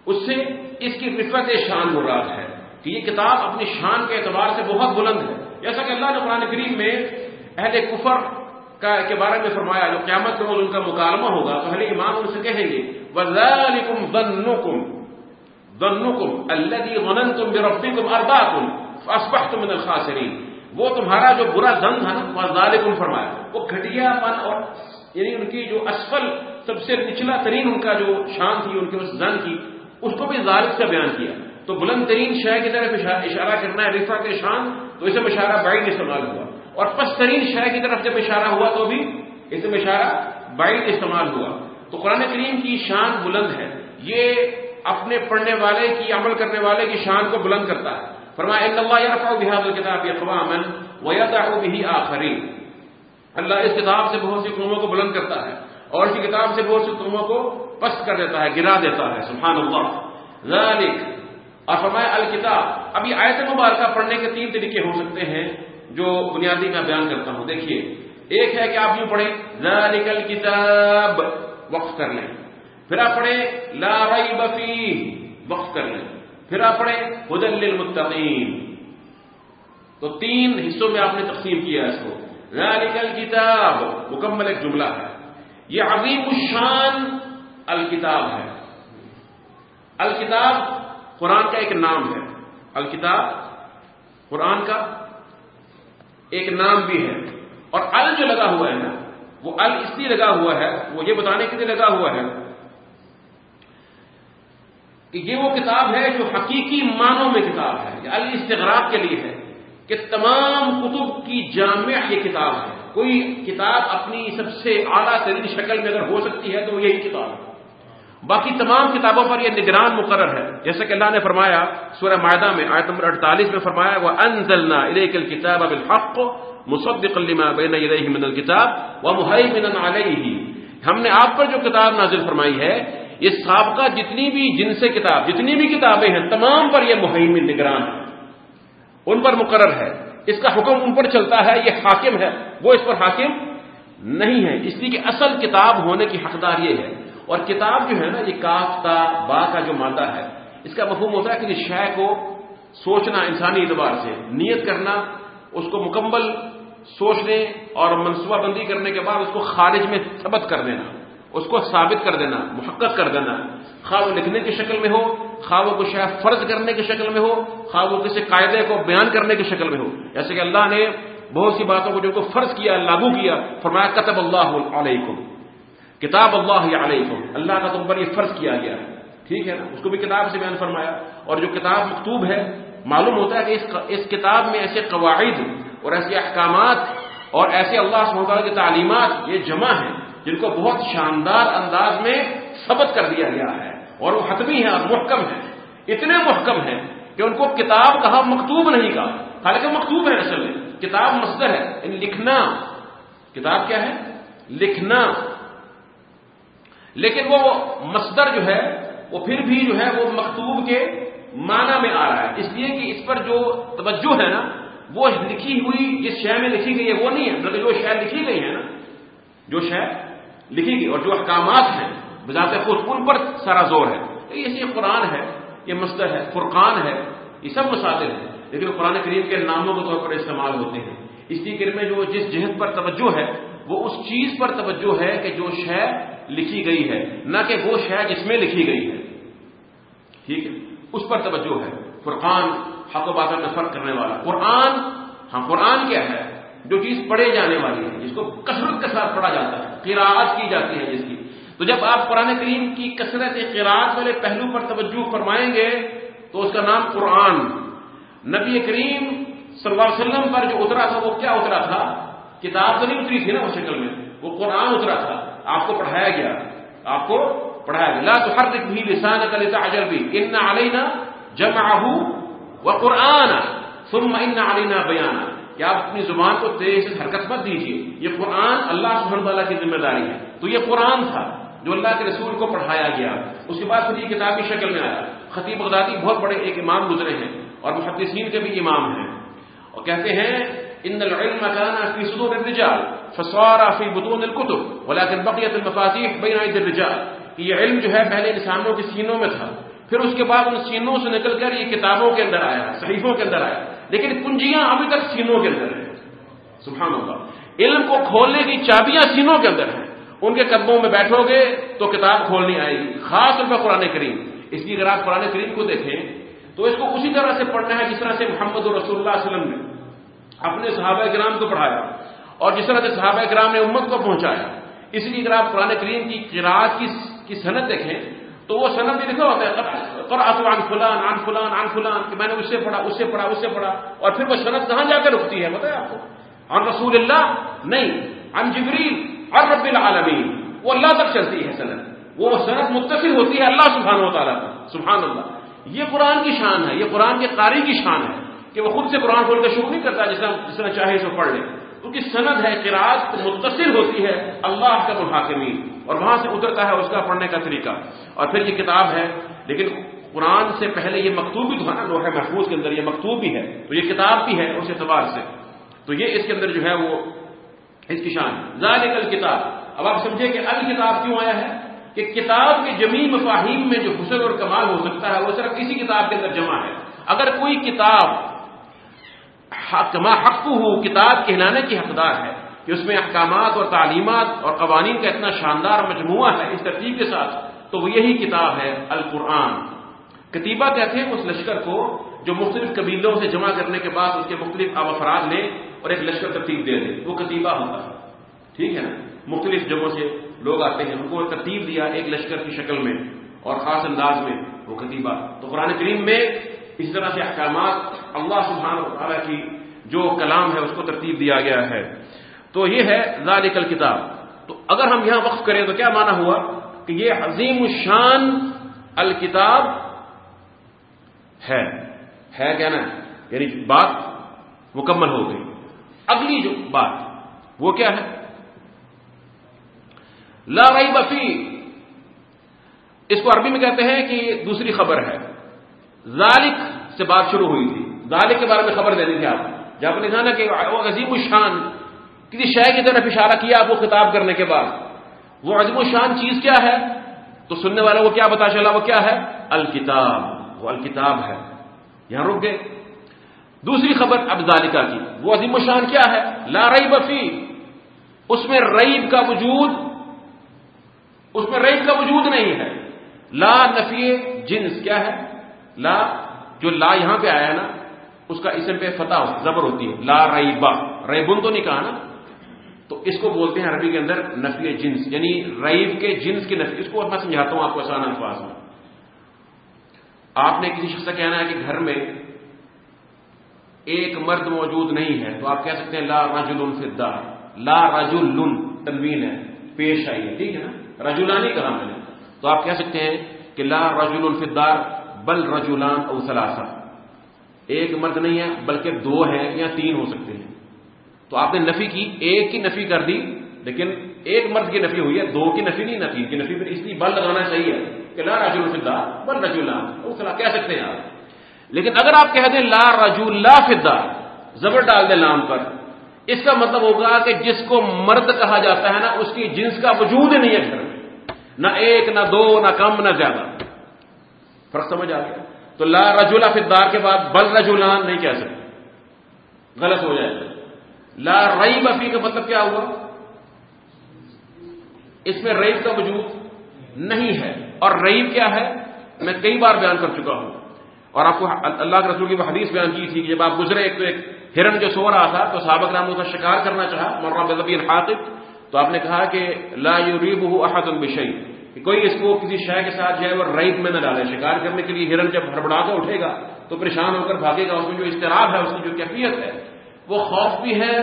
اس سے اس کی رفت شان مراد ہے۔ کہ یہ کتاب اپنی شان کے اعتبار سے بہت بلند ہے۔ جیسا کہ اللہ نے قرآن کریم میں اہل کفر کا کے بارے میں فرمایا، جو قیامت کے روز ان کا مکالمہ ہوگا، تو اہل ایمان ان سے کہیں گے وَذَلِكُمْ ظَنُّكُمْ ظَنُّكُمْ الَّذِي ظَنَنْتُمْ بِرَبِّكُمْ أَرْضَاكُمْ فَأَصْبَحْتُمْ مِنَ وہ تمہارا جو برا ظن تھا نا وَذَلِكُمْ فرمایا۔ وہ گھٹیا پن اور یعنی ان کی جو اسفل سب سے نچلا ترین ان کا جو شان تھی، ان کے اس زن کی، اس کو بھی ظالب سے بیان کیا۔ تو بلند ترین شے کی طرف اشارہ کرنا ہے رفا کے شان، تو اسے اشارہ بعید استعمال ہوا۔ اور پس ترین شے کی طرف جب اشارہ ہوا تو بھی اسے اشارہ بعید استعمال ہوا۔ تو قرآن کریم کی شان بلند ہے۔ یہ اپنے پڑھنے والے کی، عمل کرنے والے کی شان کو بلند کرتا ہے۔ فرمایا اللہ یرفع بهذا الكتاب اقواما ويدع به آخرین۔ اللہ اس کتاب سے بہت سی قوموں کو بلند کرتا ہے اور اسی کتاب سے بہت سی قوموں کو پست کر دیتا ہے، گرا دیتا ہے۔ سبحان اللہ ذالک۔ اور فرمایا، الکتاب۔ ابھی آیت مبارکہ پڑھنے کے تین طریقے ہو سکتے ہیں جو بنیادی میں بیان کرتا ہوں۔ دیکھیے، ایک ہے کہ آپ یوں پڑھیں، ذالک الکتاب۔ وقف کر لیں۔ پھر آپ پڑھیں لا ریب فیہ وقف کر لیں۔ پھر آپ پڑھیں ہدل للمتقین تو تین حصوں میں آپ نے تقسیم کیا اس کو۔ ذالک الکتاب مکمل ایک جملہ ہے۔ یہ عظیم الشان الکتاب ہے۔ الکتاب قرآن کا ایک نام ہے۔ الکتاب قرآن کا ایک نام بھی ہے۔ اور ال جو لگا ہوا ہے نا، وہ ال اس لیے لگا ہوا ہے، وہ یہ بتانے کے لیے لگا ہوا ہے کہ یہ وہ کتاب ہے جو حقیقی معنوں میں کتاب ہے یہ الاستغراق کے لیے ہے، کہ تمام کتب کی جامع یہ کتاب ہے۔ کوئی کتاب اپنی سب سے اعلیٰ ترین شکل میں اگر ہو سکتی ہے تو وہ یہی کتاب ہے۔ باقی تمام کتابوں پر یہ نگران مقرر ہے۔ جیسے کہ اللہ نے فرمایا سورہ معدہ میں، آیت نمبر اڑتالیس میں فرمایا وہ انزلنا الیک الکتاب بالحق مصدق لما بین یدیہ من الکتاب ومہیمنا علیہ ہم نے آپ پر جو کتاب نازل فرمائی ہے یہ سابقہ جتنی بھی جن سے کتاب، جتنی بھی کتابیں ہیں، تمام پر یہ مہم نگران ہے۔ ان پر مقرر ہے۔ اس کا حکم ان پر چلتا ہے، یہ حاکم ہے۔ وہ اس پر حاکم نہیں ہے اس لیے کہ اصل کتاب ہونے کی حقدار یہ ہے۔ اور کتاب جو ہے نا، یہ کافتا با کا جو مادہ ہے، اس کا مفہوم ہوتا ہے کہ شے کو سوچنا انسانی اعتبار سے، نیت کرنا، اس کو مکمل سوچنے اور منصوبہ بندی کرنے کے بعد اس کو خارج میں ثبت کر دینا۔ اس کو ثابت کر دینا، محقق کر دینا۔ خواہ وہ لکھنے کی شکل میں ہو، خواہ وہ کچھ فرض کرنے کی شکل میں ہو، خواہ وہ کسی قاعدے کو بیان کرنے کی شکل میں ہو۔ جیسے کہ اللہ نے بہت سی باتوں کو جن کو فرض کیا، لاگو کیا، فرمایا، کتب اللہ علیکم۔ کتاب اللہ علیکم۔ اللہ کا تم پر یہ فرض کیا گیا۔ ٹھیک ہے نا؟ اس کو بھی کتاب سے بیان فرمایا۔ اور جو کتاب مکتوب ہے، معلوم ہوتا ہے کہ اس کتاب میں ایسے قواعد اور ایسے احکامات اور ایسے اللہ سب کی تعلیمات یہ جمع ہیں۔ جن کو بہت شاندار انداز میں ثبت کر دیا گیا ہے اور وہ حتمی ہے اور محکم ہے اتنے محکم ہیں کہ ان کو کتاب کہا مکتوب نہیں کہا۔ حالانکہ مکتوب ہے اصل میں، کتاب مصدر ہے۔ یعنی لکھنا۔ کتاب کیا ہے؟ لکھنا۔ لیکن وہ مصدر جو ہے، وہ پھر بھی جو ہے، وہ مکتوب کے معنی میں آ رہا ہے۔ اس لیے کہ اس پر جو توجہ ہے نا، وہ لکھی ہوئی، جس شے میں لکھی گئی ہے، وہ نہیں ہے۔ بلکہ جو شے لکھی گئی ہے نا، جو شے لکھی گئی اور جو احکامات ہیں، بذات خود ان پر سارا زور ہے۔ یہ قرآن ہے، یہ مصدر ہے، فرقان ہے، یہ سب مسادر ہیں۔ لیکن قرآن کریم کے ناموں کے طور پر استعمال ہوتے ہیں۔ اس لیے میں جو جس جہت پر توجہ ہے، وہ اس چیز پر توجہ ہے کہ جو شے لکھی گئی ہے۔ نہ کہ وہ شے جس میں لکھی گئی ہے۔ ٹھیک ہے؟ اس پر توجہ ہے۔ فرقان حق و بات میں فرق کرنے والا۔ قرآن ہاں قرآن کیا ہے؟ جو چیز پڑھے جانے والی ہے، جس کو کثرت کے ساتھ پڑھا جاتا ہے قراعت کی جاتی ہے جس کی۔ تو جب آپ قرآن کریم کی کثرت قراعت والے پہلو پر توجہ فرمائیں گے، تو اس کا نام قرآن۔ نبی کریم صلی اللہ علیہ وسلم پر جو اترا تھا، وہ کیا اترا تھا؟ کتاب تو نہیں اتری تھی نا اس شکل میں۔ وہ قرآن اترا تھا۔ آپ کو پڑھایا گیا۔ آپ کو پڑھایا گیا۔ لا تو ہر بھی لسان کا اجر بھی۔ ان علینا جمع و قرآن۔ ثم ان علینا بیان کہ آپ اپنی زبان کو تیز سے حرکت مت دیجیے یہ قرآن اللہ سبحانہ تعالیٰ کی ذمہ داری ہے۔ تو یہ قرآن تھا جو اللہ کے رسول کو پڑھایا گیا۔ اس کے بعد پھر یہ کتابی شکل میں آیا۔ خطیب بغدادی بہت بڑے ایک امام گزرے ہیں اور محدثین کے بھی امام ہیں۔ اور کہتے ہیں، ان العلم كان في صدور الرجال فصار في بطون الكتب ولكن بقيت المفاتيح بين ايدي الرجال۔ یہ علم جو ہے پہلے انسانوں کے سینوں میں تھا۔ پھر اس کے بعد ان سینوں سے نکل کر یہ کتابوں کے اندر آیا، صحیفوں کے اندر آیا۔ لیکن کنجیاں ابھی تک سینوں کے اندر ہیں۔ سبحان اللہ۔ علم کو کھولنے کی چابیاں سینوں کے اندر ہیں۔ ان کے قدموں میں بیٹھو گے تو کتاب کھولنی آئے گی۔ خاص طور پر قرآن کریم۔ اس لیے اگر آپ قرآن کریم کو دیکھیں، تو اس کو اسی طرح سے پڑھنا ہے جس طرح سے محمد رسول اللہ علیہ وسلم نے اپنے صحابہ کرام کو پڑھایا اور جس طرح سے صحابہ کرام نے امت کو پہنچایا۔ اس لیے اگر آپ قرآن کریم کی قرآد کی صنعت دیکھیں تو وہ صنعت بھی لکھا ہوتا ہے عن فلان عن فلان عن فلان، کہ میں نے اس سے پڑھا اس سے پڑھا اس سے پڑھا، اور پھر وہ صنعت کہاں جا کر رکتی ہے، بتائیں آپ کو؟ عن رسول اللہ؟ نہیں، عن جبریل اور رب العالمین۔ وہ اللہ تک چلتی ہے صنعت وہ صنعت متصل ہوتی ہے اللہ سبحانہ و تعالیٰ کا سبحان اللہ۔ یہ قرآن کی شان ہے، یہ قرآن کے قاری کی شان ہے کہ وہ خود سے قرآن کھول کے شروع نہیں کرتا جس طرح جس طرح چاہے اسے پڑھ لے۔ کیونکہ سند ہے قرآن متصل ہوتی ہے اللہ کا محاکمی اور وہاں سے اترتا ہے اس کا پڑھنے کا طریقہ۔ اور پھر یہ کتاب ہے، لیکن قرآن سے پہلے یہ مکتوب بھی تو ہے نا لوہے محفوظ کے اندر یہ مکتوب بھی ہے۔ تو یہ کتاب بھی ہے اس اعتبار سے۔ تو یہ اس کے اندر جو ہے وہ اس کی شان ظاہر کل کتاب اب آپ سمجھیں کہ ال کتاب کیوں آیا ہے؟ کہ کتاب کے جمی مفاہیم میں جو حسن اور کمال ہو سکتا ہے، وہ صرف اسی کتاب کے اندر جمع ہے۔ اگر کوئی کتاب حق ما حق ہو کتاب کہلانے کی حقدار ہے کہ اس میں احکامات اور تعلیمات اور قوانین کا اتنا شاندار مجموعہ ہے اس ترتیب کے ساتھ، تو وہ یہی کتاب ہے القرآن۔ کتیبہ کہتے ہیں اس لشکر کو جو مختلف قبیلوں سے جمع کرنے کے بعد اس کے مختلف آب افراد لے اور ایک لشکر ترتیب دے دے۔ وہ کتیبہ ہوتا ہے۔ ٹھیک ہے نا؟ مختلف جگہوں سے لوگ آتے ہیں، ان کو ترتیب دیا ایک لشکر کی شکل میں اور خاص انداز میں وہ کتیبہ۔ تو قرآن کریم میں اس طرح سے احکامات اللہ سبحانہ و تعالیٰ کی جو کلام ہے اس کو ترتیب دیا گیا ہے۔ تو یہ ہے ذالک الکتاب۔ تو اگر ہم یہاں وقف کریں تو کیا مانا ہوا؟ کہ یہ عظیم الشان الکتاب ہے۔ ہے کیا نا؟ یعنی بات مکمل ہو گئی۔ اگلی جو بات، وہ کیا ہے؟ لا رئی بفی اس کو عربی میں کہتے ہیں کہ دوسری خبر ہے۔ ذالک سے بات شروع ہوئی تھی۔ ذالک کے بارے میں خبر دینی تھی آپ جب نے جانا کہ عظیم الشان کسی شے کی طرف اشارہ کیا آپ کو خطاب کرنے کے بعد؟ وہ عظیم الشان چیز کیا ہے؟ تو سننے والا وہ کیا بتا چلا وہ کیا ہے؟ الکتاب، وہ الکتاب ہے۔ یہاں رک گئے۔ دوسری خبر اب ذالکہ کی۔ وہ عظیم الشان کیا ہے؟ لا رئی بفی اس میں ریب کا وجود، اس میں ریب کا وجود نہیں ہے۔ لا نفی جنس کیا ہے؟ لا، جو لا یہاں پہ آیا نا، اس کا اسم پہ فتح، زبر ہوتی ہے۔ لا ریبا ریبن تو نہیں کہا نا؟ تو اس کو بولتے ہیں عربی کے اندر نفی جنس یعنی ریب کے جنس کی نفی۔ اس کو میں سمجھاتا ہوں آپ کو آسان الفاظ میں۔ آپ نے کسی شخص سے کہنا ہے کہ گھر میں ایک مرد موجود نہیں ہے، تو آپ کہہ سکتے ہیں لا رجل فدار لا رجل تنوین ہے، پیش آئی ہے، ٹھیک ہے نا؟ رجولانی کہا میں نے۔ تو آپ کہہ سکتے ہیں کہ لا رجل الفدار بل رجولان او ثلاثہ۔ ایک مرد نہیں ہے، بلکہ دو ہیں یا تین ہو سکتے ہیں۔ تو آپ نے نفی کی، ایک کی نفی کر دی، لیکن ایک مرد کی نفی ہوئی ہے، دو کی نفی نہیں نہ تین کی نفی پھر اس لیے بل لگانا چاہیے کہ لا رجول الفدار بل رجولان او ثلاثہ کہہ سکتے ہیں آپ۔ لیکن اگر آپ کہہ دیں لا رجول لا فدار زبر ڈال دیں لام پر، اس کا مطلب ہوگا کہ جس کو مرد کہا جاتا ہے نا، اس کی جنس کا وجود ہی نہیں ہے گھر میں نہ ایک، نہ دو، نہ کم، نہ زیادہ۔ فرق سمجھ آ گیا؟ تو لا رجولا فدار کے بعد بل رجولان نہیں کہہ سکتے۔ غلط ہو جائے۔ گا لا رئی بفی کا مطلب کیا ہوا؟ اس میں ریب کا وجود نہیں ہے۔ اور ریب کیا ہے؟ میں کئی بار بیان کر چکا ہوں۔ اور آپ کو اللہ کے رسول کی حدیث بیان کی تھی کہ جب آپ گزرے ایک تو ایک ہرن جو سو رہا تھا تو صحابہ رام کا شکار کرنا چاہا مرنا بزبی الحاطب تو آپ نے کہا کہ لا یوریب احد البشئی کہ کوئی اس کو کسی شے کے ساتھ جو ہے وہ ریب میں نہ ڈالے۔ شکار کرنے کے لیے ہرن جب ہڑبڑا کے اٹھے گا تو پریشان ہو کر بھاگے گا، اس میں جو اضطراب ہے، اس کی جو کیفیت ہے وہ خوف بھی ہے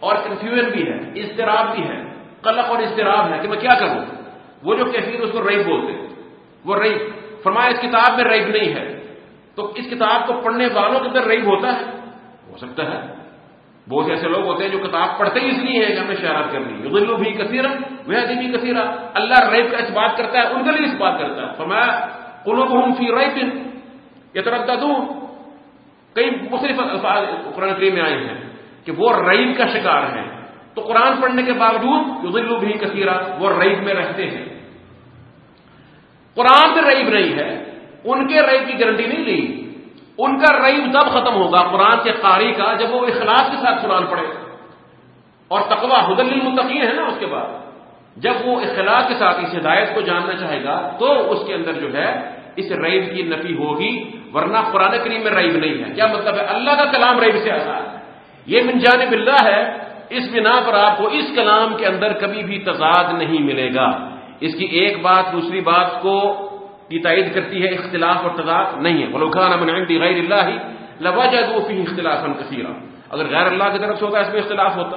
اور کنفیوژن بھی ہے، اضطراب بھی ہے، قلق اور اضطراب ہے کہ میں کیا کروں؟ وہ جو کیفیت اس کو ریب بولتے وہ ریب فرمایا اس کتاب میں ریب نہیں ہے۔ تو اس کتاب کو پڑھنے والوں کے اندر ریب ہوتا ہے؟ ہو سکتا ہے۔ بہت سے ایسے لوگ ہوتے ہیں جو کتاب پڑھتے ہی اس لیے ہے کہ ہمیں شہرات کرنی غلو بھی کثیر وہ بھی کثیر اللہ ریب کا اس بات کرتا ہے، ان کے لیے اس بات کرتا ہے۔ فرمایا قلوب ہوں فی ریب یہ طرف دوں کئی مختلف الفاظ قرآن کریم میں آئے ہیں کہ وہ ریب کا شکار ہیں۔ تو قرآن پڑھنے کے باوجود غلو بھی کثیرہ وہ ریب میں رہتے ہیں۔ قرآن میں ریب نہیں ہے، ان کے ریب کی گارنٹی نہیں لی۔ ان کا ریب تب ختم ہوگا قرآن کے قاری کا جب وہ اخلاص کے ساتھ قرآن پڑھے۔ اور تقوا حدل المتقین ہے نا اس کے بعد۔ جب وہ اخلاص کے ساتھ اس ہدایت کو جاننا چاہے گا، تو اس کے اندر جو ہے اس ریب کی نفی ہوگی۔ ورنہ قرآن کریم میں ریب نہیں ہے۔ کیا مطلب ہے؟ اللہ کا کلام ریب سے آتا ہے۔ یہ من جانب اللہ ہے۔ اس بنا پر آپ کو اس کلام کے اندر کبھی بھی تضاد نہیں ملے گا۔ اس کی ایک بات دوسری بات کو کی تائید کرتی ہے، اختلاف اور تضاد نہیں ہے۔ بلوخان امن غیر اللہ لواجہ فی اختلاف کثیرہ اگر غیر اللہ کی طرف سے ہوتا ہے اس میں اختلاف ہوتا۔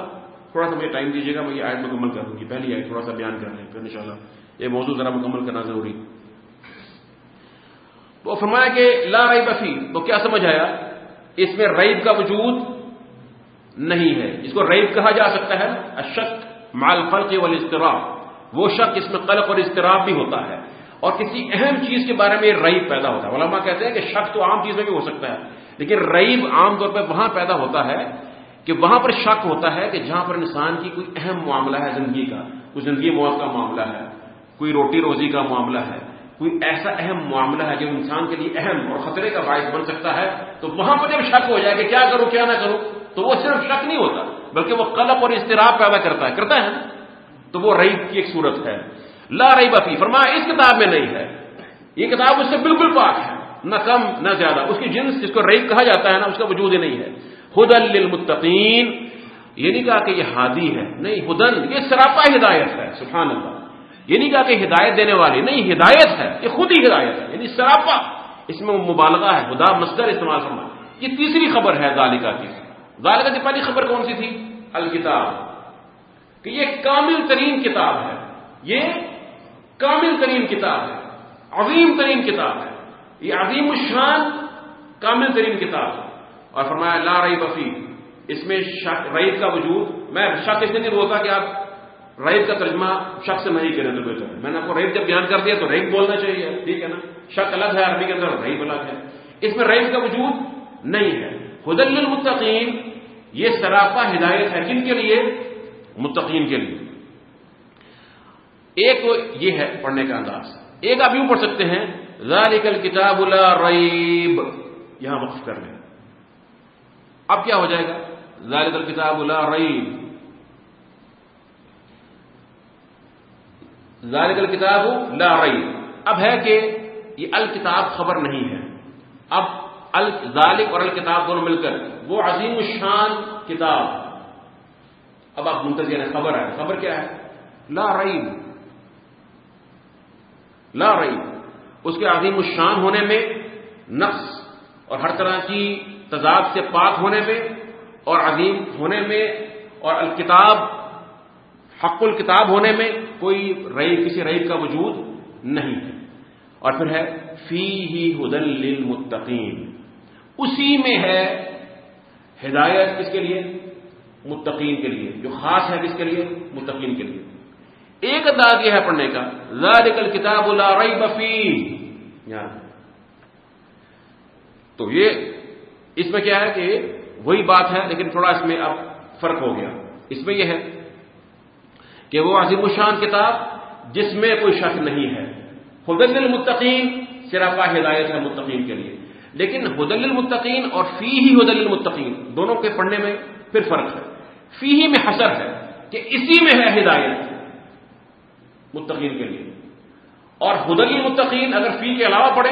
تھوڑا سا مجھے ٹائم دیجیے گا، میں یہ آیت مکمل کر دوں گی۔ پہلی آیت تھوڑا سا بیان کر لیں۔ پھر انشاءاللہ یہ موضوع ذرا مکمل کرنا ضروری تو فرمایا کہ لا ریب فی، تو کیا سمجھ آیا؟ اس میں ریب کا وجود نہیں ہے۔ اس کو ریب کہا جا سکتا ہے اشک مال فرق والاضطراب۔ وہ شک اس میں قلق اور اضطراب بھی ہوتا ہے۔ اور کسی اہم چیز کے بارے میں ریب پیدا ہوتا ہے۔ علماء کہتے ہیں کہ شک تو عام چیز میں بھی ہو سکتا ہے، لیکن ریب عام طور پہ وہاں پیدا ہوتا ہے کہ وہاں پر شک ہوتا ہے کہ جہاں پر انسان کی کوئی اہم معاملہ ہے زندگی کا۔ کوئی زندگی موت کا معاملہ ہے، کوئی روٹی روزی کا معاملہ ہے۔ کوئی ایسا اہم معاملہ ہے جو انسان کے لیے اہم اور خطرے کا باعث بن سکتا ہے، تو وہاں پر جب شک ہو جائے کہ کیا کروں، کیا نہ کروں، تو وہ صرف شک نہیں ہوتا، بلکہ وہ قلب اور اضطراب پیدا کرتا ہے کرتا ہے نا؟ تو وہ ریب کی ایک صورت ہے۔ لا رئی بفی فرمایا اس کتاب میں نہیں ہے۔ یہ کتاب اس سے بالکل پاک ہے، نہ کم، نہ زیادہ۔ اس کی جنس جس کو ریب کہا جاتا ہے نا، اس کا وجود ہی نہیں ہے۔ ہدل للمتقین، یہ نہیں کہا کہ یہ ہادی ہے، نہیں، ہدن، یہ سراپا ہدایت ہے، سبحان اللہ۔ یہ نہیں کہا کہ ہدایت دینے والی، نہیں، ہدایت ہے، یہ خود ہی ہدایت ہے یعنی سراپا اس میں مبالغہ ہے، خدا مصدر استعمال کرنا یہ تیسری خبر ہے ذالکا کی۔ ذالکا کی پہلی خبر کون سی تھی؟ الکتاب۔ کہ یہ کامل ترین کتاب ہے۔ یہ کامل ترین کتاب ہے۔ عظیم ترین کتاب ہے۔ یہ عظیم الشان کامل ترین کتاب ہے۔ اور فرمایا، لا رئی بفی اس میں شک ریب کا وجود، میں شک اس نہیں بولتا کہ آپ ریب کا ترجمہ شک سے نہیں کریں تو میں نے آپ کو ریب جب بیان کر دیا تو ریب بولنا چاہیے ٹھیک ہے نا شک الگ ہے عربی کے اندر ریب الگ ہے اس میں ریب کا وجود نہیں ہے خدل المتقین یہ سراپا ہدایت ہے کن کے لیے متقین کے لیے ایک یہ ہے پڑھنے کا انداز ایک آپ یوں پڑھ سکتے ہیں ذالک الکتاب لا ریب یہاں وقف کر لیں اب کیا ہو جائے گا ذالک الکتاب لا ریب ذالک الکتاب لا ریب اب ہے کہ یہ الکتاب خبر نہیں ہے. اب ذالک اور الکتاب دونوں مل کر، وہ عظیم الشان کتاب. اب آپ منتظر خبر ہے. خبر کیا ہے؟ لا ریب لا ریب اس کے عظیم الشان ہونے میں نقص اور ہر طرح کی تضاد سے پاک ہونے میں اور عظیم ہونے میں اور الکتاب حق الکتاب ہونے میں کوئی رئی، کسی رئی کا وجود نہیں ہے۔ اور پھر ہے فی ہی ہدل للمتقین۔ اسی میں ہے ہدایت کس کے لیے؟ متقین کے لیے۔ جو خاص ہے کس کے لیے؟ متقین کے لیے۔ ایک انداز یہ ہے پڑھنے کا، ذالک الکتاب لا ریب فی تو یہ اس میں کیا ہے کہ وہی بات ہے، لیکن تھوڑا اس میں اب فرق ہو گیا۔ اس میں یہ ہے کہ وہ عظیم الشان کتاب جس میں کوئی شک نہیں ہے۔ حدل المتقین صرف ہدایت ہے متقین کے لیے۔ لیکن حدل المتقین اور فی ہی حدل المتقین دونوں کے پڑھنے میں پھر فرق ہے۔ فی ہی میں حسر ہے کہ اسی میں ہے ہدایت متقین کے لیے۔ اور حدل المتقین اگر فی کے علاوہ پڑھے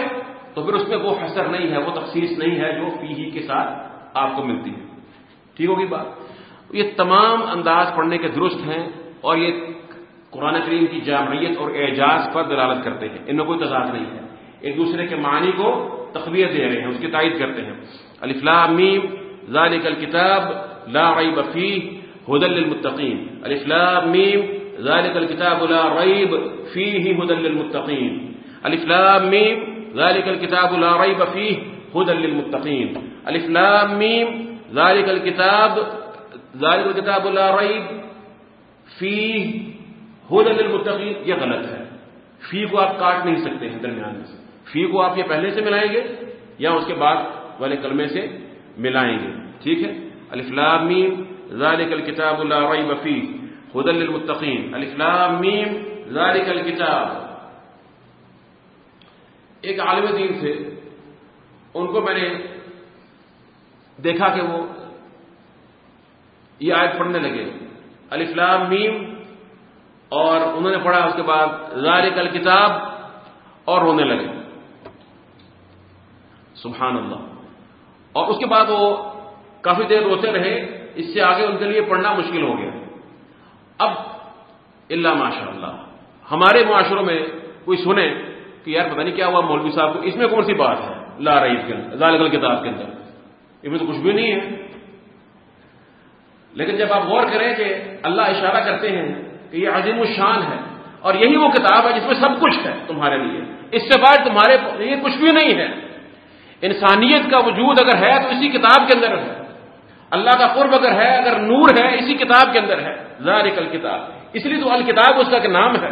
تو پھر اس میں وہ حسر نہیں ہے، وہ تخصیص نہیں ہے جو فی ہی کے ساتھ آپ کو ملتی ہے۔ ٹھیک ہوگی بات؟ یہ تمام انداز پڑھنے کے درست ہیں۔ اور یہ قرآن کریم کی جامعیت اور اعجاز پر دلالت کرتے ہیں۔ ان میں کوئی تضاد نہیں ہے۔ ایک دوسرے کے معنی کو تقویت دے رہے ہیں، اس کی تائید کرتے ہیں۔ الفلام ذالک الکتاب لا ریب فیہ هدى للمتقین۔ الفلام میم، ذالک الکتاب لا ریب فیہ هدى للمتقین۔ الفلام میم، ذالک الکتاب لا ریب فیہ هدى للمتقین۔ الفلام میم، ذالک الکتاب ذالک الکتاب لا ریب فیہ هدى للمتقین، یہ غلط ہے۔ فی کو آپ کاٹ نہیں سکتے ہیں درمیان میں سے۔ فی کو آپ یہ پہلے سے ملائیں گے یا اس کے بعد والے کلمے سے ملائیں گے۔ ٹھیک ہے؟ الفلام میم، ذالک الکتاب لا ریب فی هدى للمتقین۔ الفلام میم، ذالک الکتاب۔ ایک عالم دین سے ان کو میں نے دیکھا کہ وہ یہ آیت پڑھنے لگے۔ الفلام میم، اور انہوں نے پڑھا اس کے بعد ذالک الکتاب، اور رونے لگے۔ سبحان اللہ اور اس کے بعد وہ کافی دیر روتے رہے، اس سے آگے ان کے لیے پڑھنا مشکل ہو گیا۔ اب اللہ ماشاء اللہ ہمارے معاشروں میں کوئی سنے کہ یار پتہ نہیں کیا ہوا مولوی صاحب کو، اس میں کون سی بات ہے؟ لا رئیس کے اندر کے اندر۔ اس میں تو کچھ بھی نہیں ہے۔ لیکن جب آپ غور کریں کہ اللہ اشارہ کرتے ہیں کہ یہ عظیم الشان ہے اور یہی وہ کتاب ہے جس میں سب کچھ ہے تمہارے لیے، اس سے بعد تمہارے لیے کچھ بھی نہیں ہے۔ انسانیت کا وجود اگر ہے تو اسی کتاب کے اندر ہے۔ اللہ کا قرب اگر ہے، اگر نور ہے، اسی کتاب کے اندر ہے۔ ذالک الکتاب۔ اس لیے تو الکتاب اس کا کہ نام ہے۔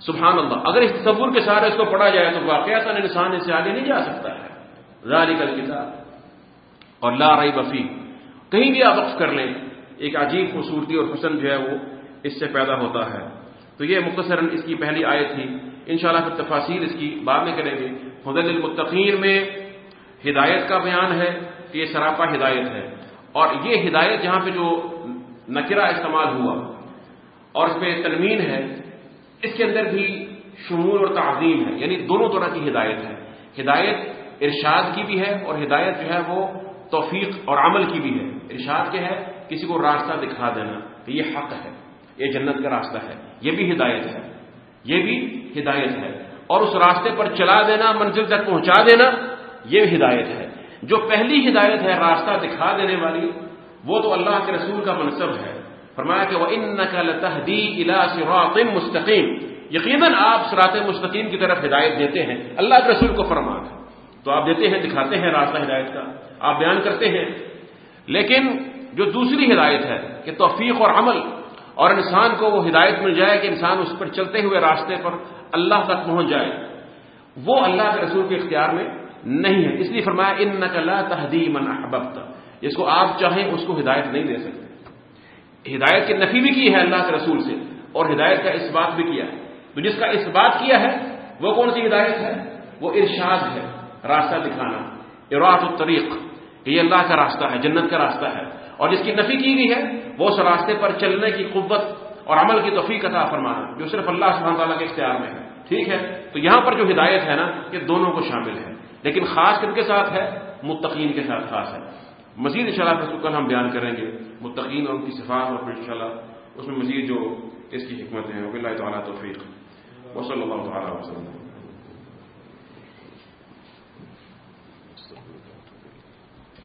سبحان اللہ اگر اس تصور کے سارے اس کو پڑھا جائے تو واقعات انسان اس سے آگے نہیں جا سکتا ہے۔ ذالک الکتاب۔ اور لا رئی بفی کہیں بھی آپ وقف کر لیں۔ ایک عجیب خوبصورتی اور حسن جو ہے وہ اس سے پیدا ہوتا ہے۔ تو یہ مختصراً اس کی پہلی آیت تھی۔ انشاءاللہ پھر تفاصیل اس کی بعد میں کریں گے۔ حدل المتقین میں ہدایت کا بیان ہے کہ یہ سراپا ہدایت ہے۔ اور یہ ہدایت جہاں پہ جو نکرا استعمال ہوا اور اس میں تنوین ہے، اس کے اندر بھی شمول اور تعظیم ہے۔ یعنی دونوں طرح کی ہدایت ہے۔ ہدایت ارشاد کی بھی ہے اور ہدایت جو ہے وہ توفیق اور عمل کی بھی ہے۔ ارشاد کے ہے؟ کسی کو راستہ دکھا دینا کہ یہ حق ہے، یہ جنت کا راستہ ہے، یہ بھی ہدایت ہے، یہ بھی ہدایت ہے۔ اور اس راستے پر چلا دینا، منزل تک پہنچا دینا، یہ ہدایت ہے۔ جو پہلی ہدایت ہے راستہ دکھا دینے والی، وہ تو اللہ کے رسول کا منصب ہے۔ فرمایا کہ وہ ان نقل مستقیم یقیناً آپ سرات مستقیم کی طرف ہدایت دیتے ہیں۔ اللہ کے رسول کو فرما تو آپ دیتے ہیں، دکھاتے ہیں راستہ ہدایت کا، آپ بیان کرتے ہیں۔ لیکن جو دوسری ہدایت ہے کہ توفیق اور عمل اور انسان کو وہ ہدایت مل جائے کہ انسان اس پر چلتے ہوئے راستے پر اللہ تک پہنچ جائے، وہ اللہ کے رسول کے اختیار میں نہیں ہے۔ اس لیے فرمایا ان نقل تحدیم احبت جس کو آپ چاہیں اس کو ہدایت نہیں دے سکتے۔ ہدایت کی نفی بھی کی ہے اللہ کے رسول سے اور ہدایت کا اس بات بھی کیا ہے۔ تو جس کا اس بات کیا ہے، وہ کون سی ہدایت ہے؟ وہ ارشاد ہے، راستہ دکھانا۔ اراط الطریق، کہ یہ اللہ کا راستہ ہے، جنت کا راستہ ہے۔ اور جس کی نفی کی گئی ہے، وہ اس راستے پر چلنے کی قوت اور عمل کی توفیق عطا فرمانا جو صرف اللہ سبحانہ تعالیٰ کے اختیار میں ہے۔ ٹھیک ہے؟ تو یہاں پر جو ہدایت ہے نا، یہ دونوں کو شامل ہے۔ لیکن خاص کن کے ساتھ ہے، متقین کے ساتھ خاص ہے۔ مزید ان شاء اللہ کل ہم بیان کریں گے متقین اور ان کی صفات اور پھر ان شاء اللہ اس میں مزید جو اس کی حکمت ہیں، وہ اللہ تعالیٰ توفیق۔ وصلی اللہ تعالیٰ وسلم۔